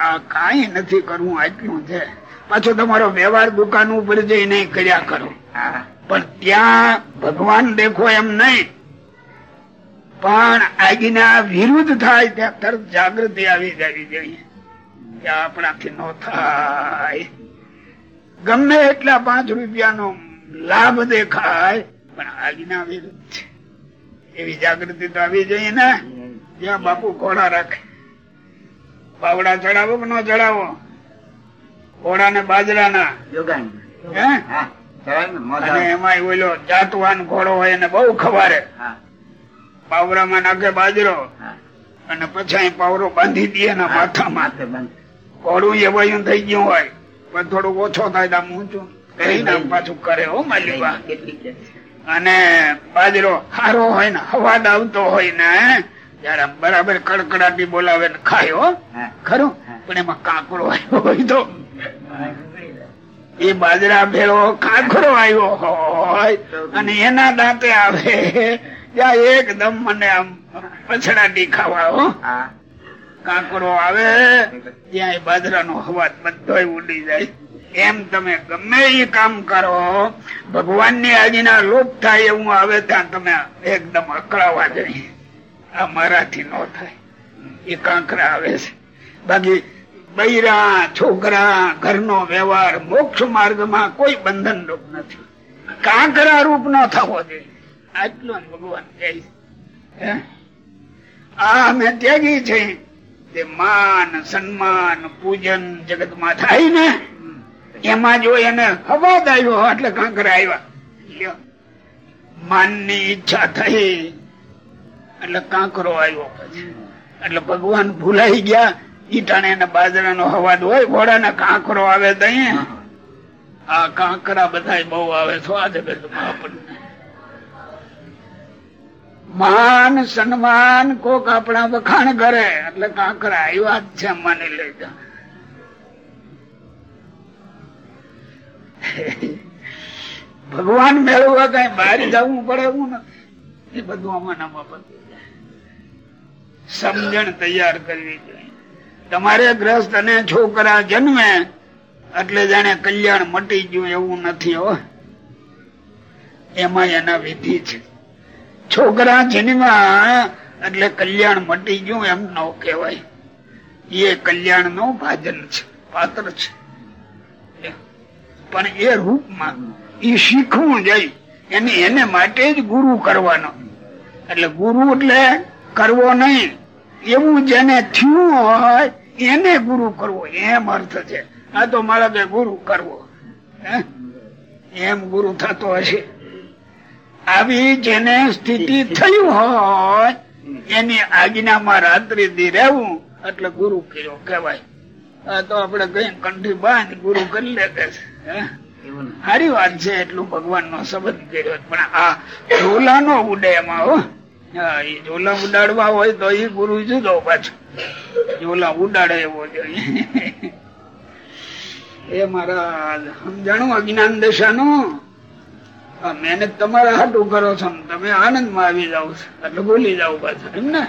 આ કઈ નથી કરવું આટલું છે. પાછો તમારો વ્યવહાર દુકાન ઉપર જઈ નહીં કર્યા કરો. હા. પણ ત્યાં ભગવાન દેખો એમ નહીં. પણ આજ્ઞા વિરુદ્ધ થાય ત્યાં તરત જાગૃતિ આવી જવી જોઈએ કે આપણાથી ન થાય. ગમે એટલા પાંચ રૂપિયાનો લાભ દેખાય પણ આજ્ઞા વિરુદ્ધ છે. એવી જાગૃતિ તો આવી જોઈએ ને. જ્યાં બાપુ ઘોડા રાખે. પાવડા ચડાવો કે ન ચડાવો? ઘોડા ને બાજરાના ના અને એમાં ઓલો જાતવાન ઘોડો હોય એને બહુ ખવારે. બાવડા પાવરામાં નાખે બાજરો અને પછી પાવરો બાંધી દે એના માથા માથે બંધ. ઘોડું એવાયું થઈ ગયું હોય પણ થોડું ઓછો થાય આમ ઊંચું. કરીને આમ પાછું કરે હો માલિકા અને બાજરો સારો હોય ને હવાદ આવતો હોય ને જયારે બરાબર કડકડાટી બોલાવે ને ખાયો ખરું? પણ એમાં કાંકરો આવ્યો હોય તો. એ બાજરા ભેળો કાંકરો આવ્યો હોય અને એના દાંતે આવે ત્યાં એકદમ મને આમ પછડાટી ખાવા હા. કાંકરો આવે ત્યાં બાજરા બાજરાનો હવાજ બધો ઉડી જાય. એમ તમે ગમે એ કામ કરો ભગવાનની આજના લોપ થાય એવું આવે ત્યાં તમે એકદમ અકળાવા જઈએ આ મારાથી ન થાય. એ કાંકરા આવે છે. બાકી બૈરા, છોકરા, ઘરનો વ્યવહાર મોક્ષ માર્ગમાં કોઈ બંધન રૂપ નથી. કાંકરા રૂપ ન થવો જોઈએ. આટલું ભગવાન કહે? આ અમે ત્યાગી છે. તે માન સન્માન પૂજન જગતમાં થાય ને એમાં જો એને અવાજ આવ્યો એટલે કાંકરા આવ્યા. માનની ઈચ્છા થઈ એટલે કાંકરો આવ્યો પછી. એટલે ભગવાન ભૂલાઈ ગયા. ઈટાણે એને બાજરાનો હવાદ હોય ઘોડાને કાંકરો આવે તો આ કાંકરા બધા બહુ આવે છો આ જગતમાં આપણને માન, સન્માન કોક આપણા વખાણ કરે. એટલે કાંકરા, એ વાત છે માની લેજો. ભગવાન મેળવવા કઈ બહાર જવું પડે એવું નથી એ બધું આમાં નામાં પતી સમજણ તૈયાર કરવી જોઈએ. તમારે ગ્રસ્ત અને છોકરા જન્મે, એટલે જાણે કલ્યાણ મટી ગયું એવું નથી હો. એમાં એના વિધિ છે. છોકરા જન્મા એટલે કલ્યાણ મટી ગયું એમ ન કહેવાય. એ કલ્યાણ નો ભાજન છે, પાત્ર છે. પણ એ રૂપમાં એ શીખવું જાય એને એને માટે જ ગુરુ કરવાનો. એટલે ગુરુ એટલે કરવો નહીં. એવું જેને થયું હોય, એને ગુરુ કરવો. એમ અર્થ છે. આ તો મારા ગુરુ કરવો? એમ ગુરુ થતો હશે. આવી જેને સ્થિતિ થયું હોય એની આજ્ઞામાં રાત્રિ દી રહેવું એટલે ગુરુ કર્યો કેવાય આ તો આપડે કઈ કંઠી બાંધ ગુરુ કરી લે છે સારી વાત છે એટલું ભગવાન નો સંબંધ કર્યો પણ આ ઝોલા નો ઉડે એમાં હો. હા એ ઝોલા ઉડાડવા હોય તો એ ગુરુ જુદો પાછો. ઝોલા ઉડાડે એવો જોઈએ એ મારા સમજાણું અજ્ઞાન દશાનું? મહેનત તમારા હાટું કરો છો તમે આનંદમાં આવી જાવ છો. એટલે ભૂલી જાવ પાછા એમ ને?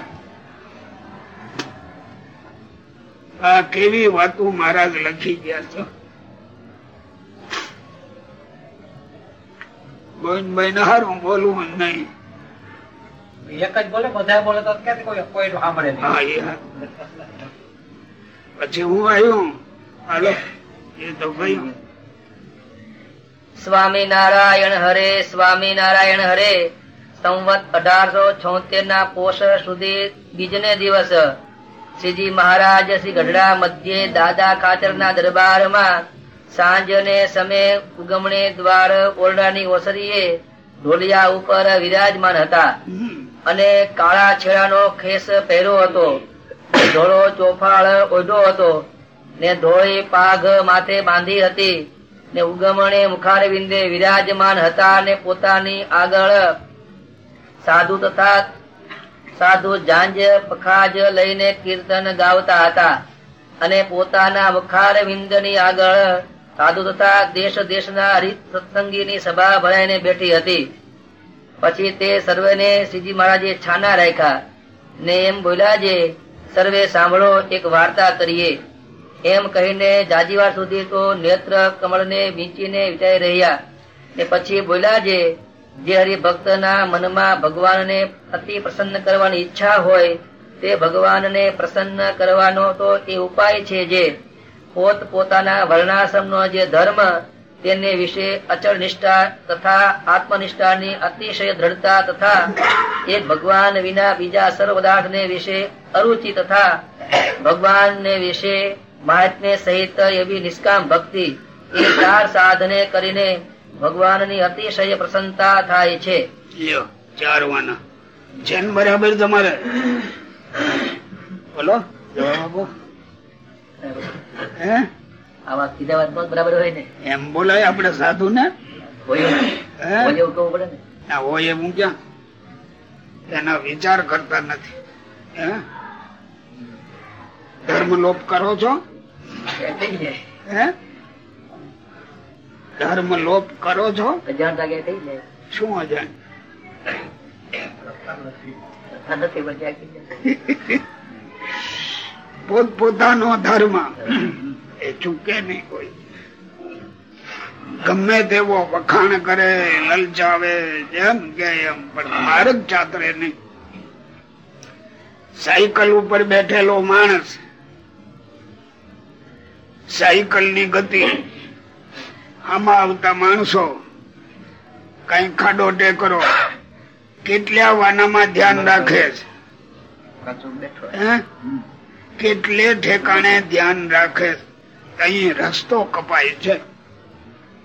આ કેવી વાતો મહારાજ લખી ગયા છો. ગોવિંદભાઈ ને હારું બોલવું નહીં. એક જ બોલે બધા બોલે તો ક્યાંથી કોઈ કોઈ સાંભળે નહીં? હા એ હા. પછી હું આવ્યું. હાલો એ તો ગયું સ્વામી નારાયણ હરે, સ્વામી નારાયણ હરે. સંવત અઢારસો છોતેર ના પોષ સુધી બીજને દિવસ. શ્રીજી મહારાજ શ્રી ગઢડા મધ્યે દાદા ખાચર ના દરબારમાં સાંજને સમય ઉગમણે દ્વાર ઓરડાની ઓસરીએ ઢોલિયા ઉપર વિરાજમાન હતા. અને કાળા છેડાનો ખેસ પહેર્યો હતો. ધોળો ચોફાળ ઓઢો હતો. ને ધોળી પાઘ માથે બાંધી હતી. ને ઉગમણે મુખારવિંદે વિરાજમાન હતા ને પોતાની આગળ સાધુ તથા સાધુ જાંજ પખાજ લઈને કીર્તન ગાવતા હતા અને પોતાના મુખારવિંદની આગળ સાધુ તથા દેશ દેશના હરિત સત્સંગીની સભા ભરાઈને બેઠી હતી. પછી તે સર્વેને શ્રીજી મહારાજે છાના રાખ્યા ને એમ બોલ્યા, જે સર્વે સાંભળો, એક વાર્તા કરીએ. એમ કહીને જાજીવાર સુધી તો નેત્ર કમળને વીંચીને વિચારી રહ્યા. ને પછી બોલ્યા જે જે હરિભક્તના મનમાં ભગવાનને અતિ પ્રસન્ન કરવાની ઈચ્છા હોય, તે ભગવાનને પ્રસન્ન કરવાનો તો એ ઉપાય છે જે, પોત પોતાના વર્ણાશ્રમનો જે ધર્મ, તેને વિશે અચળ નિષ્ઠા તથા આત્મનિષ્ઠાની અતિશય દ્રઢતા તથા એક ભગવાન વિના બીજા સર્વ પદાર્થને વિશે અરુચિ તથા ભગવાનને વિશે મહાત્મ્ય સહિત એવી નિષ્કામ ભક્તિ એ ચાર સાધને કરીને ભગવાનની અતિશય પ્રસન્નતા થાય છે. લ્યો ચાર વાના. જેન બરાબર તમારે. બોલો. જવાબ હે? આ વાત કીધા વાત બરાબર હોય ને. એમ બોલાય આપણે સાધુ ને હોય એવું કહું પડે ને. ના હોય એવું ક્યાં? એના વિચાર કરતા નથી. હે? ધર્મ લોપ કરો છો? ધર્મ લોપ કરો છો? શું અજાણ. પોત પોતાનો ધર્મ. એ ચૂકે નહીં કોઈ. ગમે તેવો વખાણ કરે, લલચાવે, જેમ કે એમ, પણ માર્ગ ચાતરે નહીં. સાયકલ ઉપર બેઠેલો માણસ સાયકલની ગતિ. આમાં આવતા માણસો કઈ ખાડો ટેકરો. કેટલા વાનામાં ધ્યાન રાખે છે? કેટલે ઠેકાણે ધ્યાન રાખે અહીં રસ્તો કપાય છે.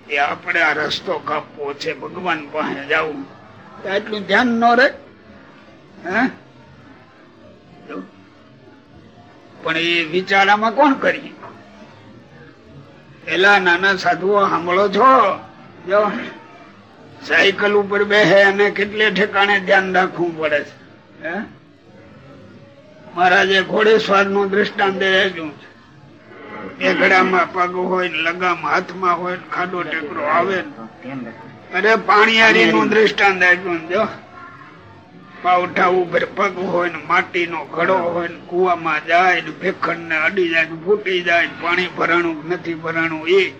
એ આપણે આ રસ્તો કાપવો છે. ભગવાન પાસે જવું એટલું ધ્યાન ન રહે? હે? પણ એ વિચારામાં કોણ કરીએ? પેલા નાના સાધુઓ સાંભળો છો? જો, સાયકલ ઉપર બેહે અને કેટલે ઠેકાણે ધ્યાન રાખવું પડે છે? મહારાજે ઘોડેશ્વરનું દ્રષ્ટાંત આપ્યું છે. એકડામાં પગ હોય લગામ હાથમાં હોય ખાડો ટેકરો આવે અરે પાણીયારી નું દ્રષ્ટાંત આપ્યું જો. પાવઠા ઉપર પગ હોય ને માટીનો ઘડો હોય ને કુવામાં જાય ને ભેખડ ને અડી જાય ને ફૂટી જાય ને પાણી ભરાણું નથી ભરાણું એ.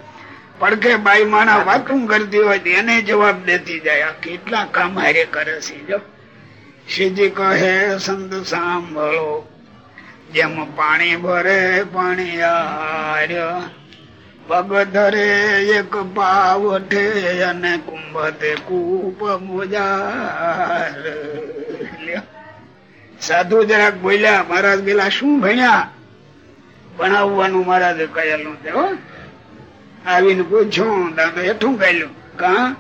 પડખે બાઈ માણા વાતું કરતી હોય એને જવાબ દેતી જાય. આ કેટલા કામ હારે કરે છે, જો. શ્રીજી કહે, સંત સાંભળો. જેમ પાણી ભરે, પાણી આર્ય. પગ ધરે, એક પાવઠે અને કુંભતે કૂપ મોજાર. સાધુ જરાક બોલ્યા, મહારાજ પેલા શું ભણ્યા? ભણાવવાનું મહારાજે કહેલું છે આવીને પૂછ્યું, દાદો હેઠું કહેલું. કા?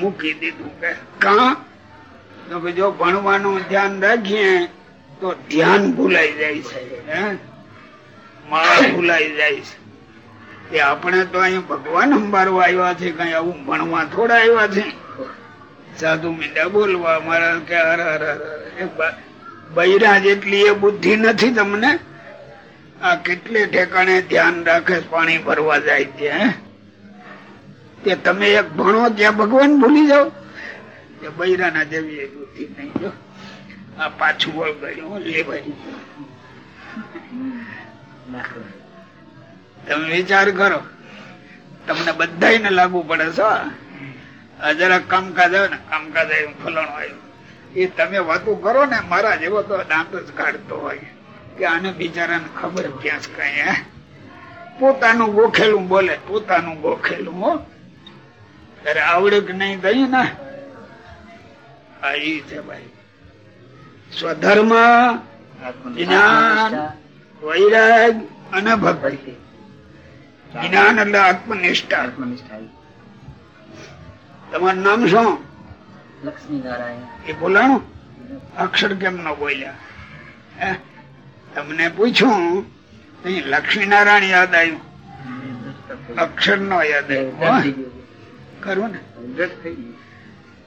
મૂકી દીધું કે, કા? તો કે, જો ભણવાનું ધ્યાન રાખીએ, તો ધ્યાન ભૂલાઈ જાય છે માળા ભૂલાઈ જાય છે. એ આપણે તો અહીંયા ભગવાન સંભાળવા આવ્યા છે, કઈ આવું ભણવા થોડા આવ્યા છે? સાધુ મીંડા બોલવા, મારા કે હર હર હર. બૈરા જેટલી એ બુદ્ધિ નથી તમને? આ કેટલે ઠેકાણે ધ્યાન રાખે, પાણી ભરવા જાય છે તે તમે એક ભણો ત્યાં ભગવાન ભૂલી જાઓ. તે બૈરાના જેવી બુદ્ધિ નહીં, જો. આ પાછું વળ ગયું લેવાય તમે વિચાર કરો. તમને બધા લાગુ પડે છો જરા કમ આવે ને કમ આવ્યું, ફલાણું આવ્યું. એ તમે વાતું કરો ને, મારા જેવો તો દાંત જ કાઢતો હોય. કે આને બિચારાને ખબર ક્યાં છે કઈ પોતાનું ગોખેલું બોલે, પોતાનું ગોખેલું, હો. ત્યારે આવડે કે નહીં દઈ ને? આ ઈ છે ભાઈ. સ્વધર્મ, જ્ઞાન, વૈરાગ અને ભક્તિ. જ્ઞાન એટલે આત્મનિષ્ઠા. તમારું નામ શું? લક્ષ્મી નારાયણ એ બોલાણું? અક્ષર કેમ ન બોલ્યા? તમને પૂછ્યું લક્ષ્મીનારાયણ યાદ આવ્યું? અક્ષર નો યાદ આવ્યું ખરું ને?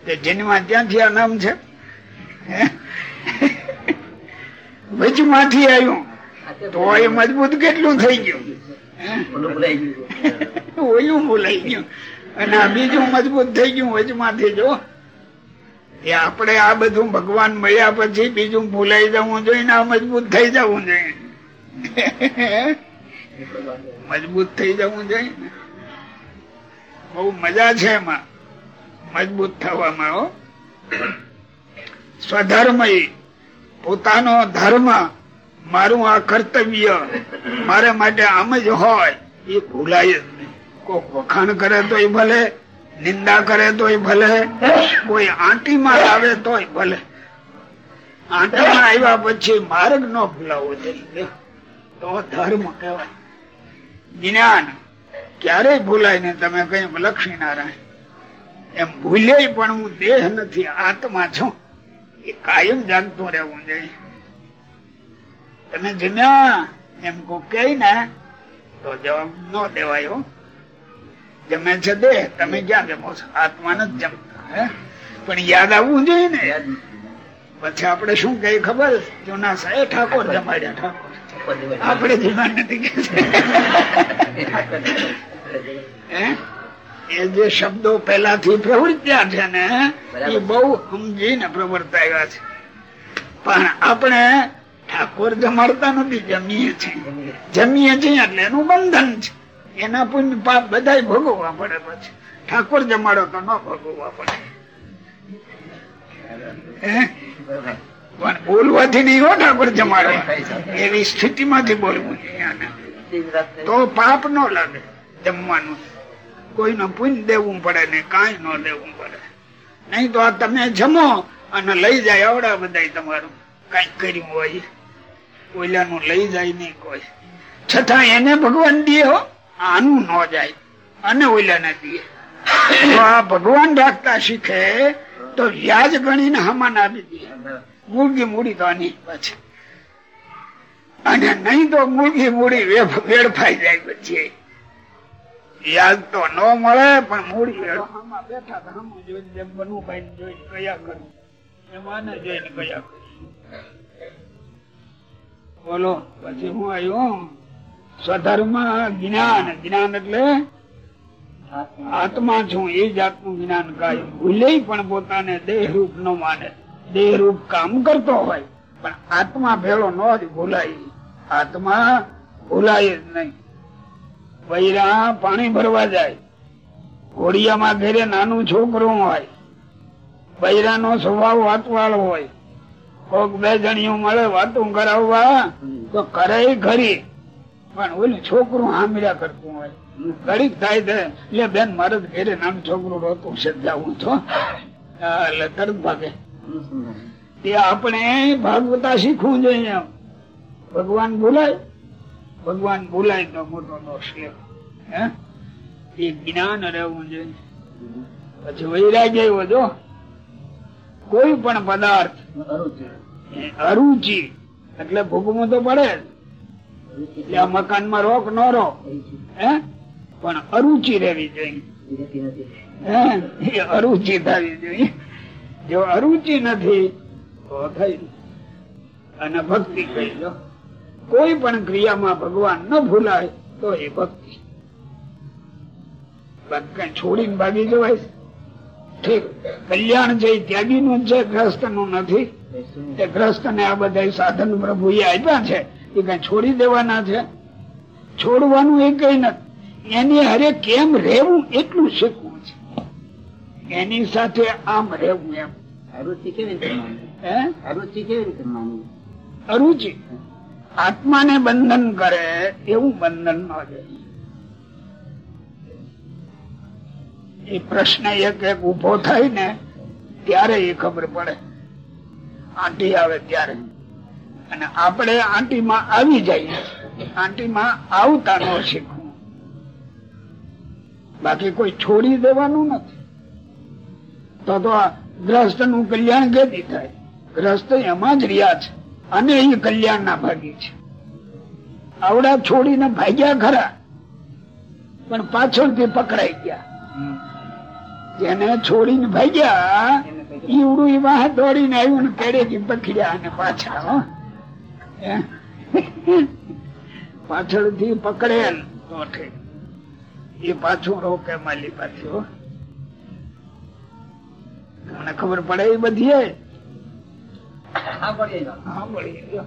તે જન્મા ત્યાંથી આ નામ છે? હે? વચમાંથી આવ્યું. તો એ મજબૂત કેટલું થઈ ગયું? ઓયું ભૂલાઈ ગયું. અને આ બીજું મજબૂત થઈ ગયું, વચમાંથી જો. એ આપણે આ બધું ભગવાન મળ્યા પછી બીજું ભૂલાઈ જવું જોઈએ મજબૂત થઈ જવું જોઈએ. મજબૂત થઈ જવું જોઈએ બહુ મજા છે એમાં. મજબૂત થવામાં, હો. સ્વધર્મ પોતાનો ધર્મ મારું આ કર્તવ્ય, મારા માટે આમ જ હોય, એ ભૂલાય જ નહીં. કોઈ વખાણ કરે તોય ભલે, નિંદા કરે તોય ભલે, કોઈ આંટીમાં આવે તોય ભલે. આંટીમાં આવ્યા પછી માર્ગ નો ભૂલાવો જોઈએ તો ધર્મ કહેવાય. જ્ઞાન ક્યારેય ભૂલાય ને તમે કઈ લક્ષ્મી નારાયણ એમ ભૂલે પણ હું દેહ નથી, આત્મા છું. એ કાયમ જાગતું રહેવું જોઈએ. તમે જમ્યા, એમ કો કે ને, તો જવાબ ન દેવાય જમે છે દેહ તમે ક્યાં જમો છો? આત્મા નથી જમતા હે? પણ યાદ આવવું જોઈએ ને. પછી આપણે શું કઈ ખબર? જૂના સાહેબ ઠાકોર જમાડ્યા ઠાકોર. આપણે જમા નથી કે એ જે શબ્દો પેલાથી પ્રવૃત્યા છે ને એ બહુ સમજીને પ્રવર્તાવ્યા છે. પણ આપણે ઠાકોર જમાડતા નથી જમીએ છીએ. જમીએ છીએ એટલે એનું બંધન છે. એના પુણ્ય પાપ બધા ભોગવવા પડે પછી. ઠાકોર જમાડો તો ન ભોગવવા પડે. બોલવાથી નહીં હો ઠાકોર જમાડો એવી સ્થિતિમાંથી બોલવું તો પાપ ન લાગે જમવાનું. કોઈનું પુણ્ય દેવું પડે ને કાંઈ ન દેવું પડે. નહીં તો આ તમે જમો અને લઈ જાય આવડા બધા તમારું. કઈ કર્યું હોય. ઓલાનું લઈ જાય નહીં કોઈ. છતાં એને ભગવાન દે હો. આનું ન જાય. અને ઓલાને દે તો આ ભગવાન રાખતા શીખે તો વ્યાજ ગણીને હમાન આપી દે મૂળગી મૂડી તો આની પછી. અને નહીં તો મૂળગી મૂડી વેડફાઈ જાય પછી. યાદ તો ન મળે પણ મૂડી બેઠા હતા આમ જોઈને જેમ બનુભાઈ જોઈને કયા કરું. એમાં ને જોઈને કયા કરું. બોલો પછી હું આવ્યો? સ્વધર્મ જ્ઞાન. જ્ઞાન એટલે આત્મા છું, એ જાતનું જ્ઞાન કાય ભૂલે પણ પોતાને દેહ રૂપ ન માને. દેહ રૂપ કામ કરતો હોય, પણ આત્મા ભેળો ન જ ભૂલાય. આત્મા ભૂલાય જ નહીં. વૈરા પાણી ભરવા જાય. ઘોડિયામાં ઘેરે નાનું છોકરું હોય બૈરા નો સ્વભાવ વાતવાળો હોય, કોક બે જણીઓ મળે વાતું કરાવવા, તો કરે ખરી પણ ઓલું છોકરું હામર્યા કરતું હોય. ઘડીક થાય છે. એટલે બેન મારે ઘેરે નાનું છોકરું રોતું છે જવું તો. એટલે તરત ભાગે. તે આપણે ભાગવતા શીખવું જોઈએ ભગવાન ભૂલાય ભગવાન ભૂલાય તો મોટો દોષ હે? એ જ્ઞાન રહેવું જોઈએ. પછી વૈરાગ્ય એવો જો. કોઈ પણ પદાર્થ એ અરુચિ. એટલે ભૂગવું તો પડે જ. એટલે આ મકાનમાં રોક ન રો. હે? પણ અરુચિ રહેવી જોઈએ. અરુચિ થવી જોઈએ. જો અરુચિ નથી, તો થઈ અને ભક્તિ કહી લો. કોઈ પણ ક્રિયામાં ભગવાન ન ભૂલાય, તો એ ભક્તિ. છોડીને ભાગી જવાય? ઠીક. કલ્યાણ છે ત્યાગી નું છે ગ્રસ્તનું નથી. ગ્રસ્ત ને આ બધા સાધન પ્રભુ આપ્યા છે. એ કઈ છોડી દેવાના છે. છોડવાનું એ કઈ નથી. એની હારે કેમ રહેવું એટલું શીખવું છે. એની સાથે આમ રહેવું એમ. અરુચિ કેવી રીતે માનવી? અરુચિ કેવી રીતે માનવી? અરુચિ. આત્માને બંધન કરે એવું બંધન ન રહે એ પ્રશ્ન એક એક ઊભો થાય ને ત્યારે એ ખબર પડે. આંટી આવે ત્યારે. અને આપણે આંટીમાં આવી જઈએ. આંટીમાં આવતા ન શીખવું બાકી કોઈ છોડી દેવાનું નથી. તો તો ગ્રસ્તનું કલ્યાણ કેદી થાય? ગ્રસ્ત એમાં જ રહ્યા છે. અને એ કલ્યાણ ના ભાગી છે. આવડા છોડીને ભાગ્યા ખરા. પણ પાછળથી પકડાઈ ગયા. જેને છોડીને ભાગ્યા, ઈવડું એ વાહ દોડીને આવ્યું ને કેડેથી પકડ્યા અને પાછા? પાછળથી પકડે તો એ પાછું રોકે માલી પાછું તમને ખબર પડે એ બધી? સાંભળીએ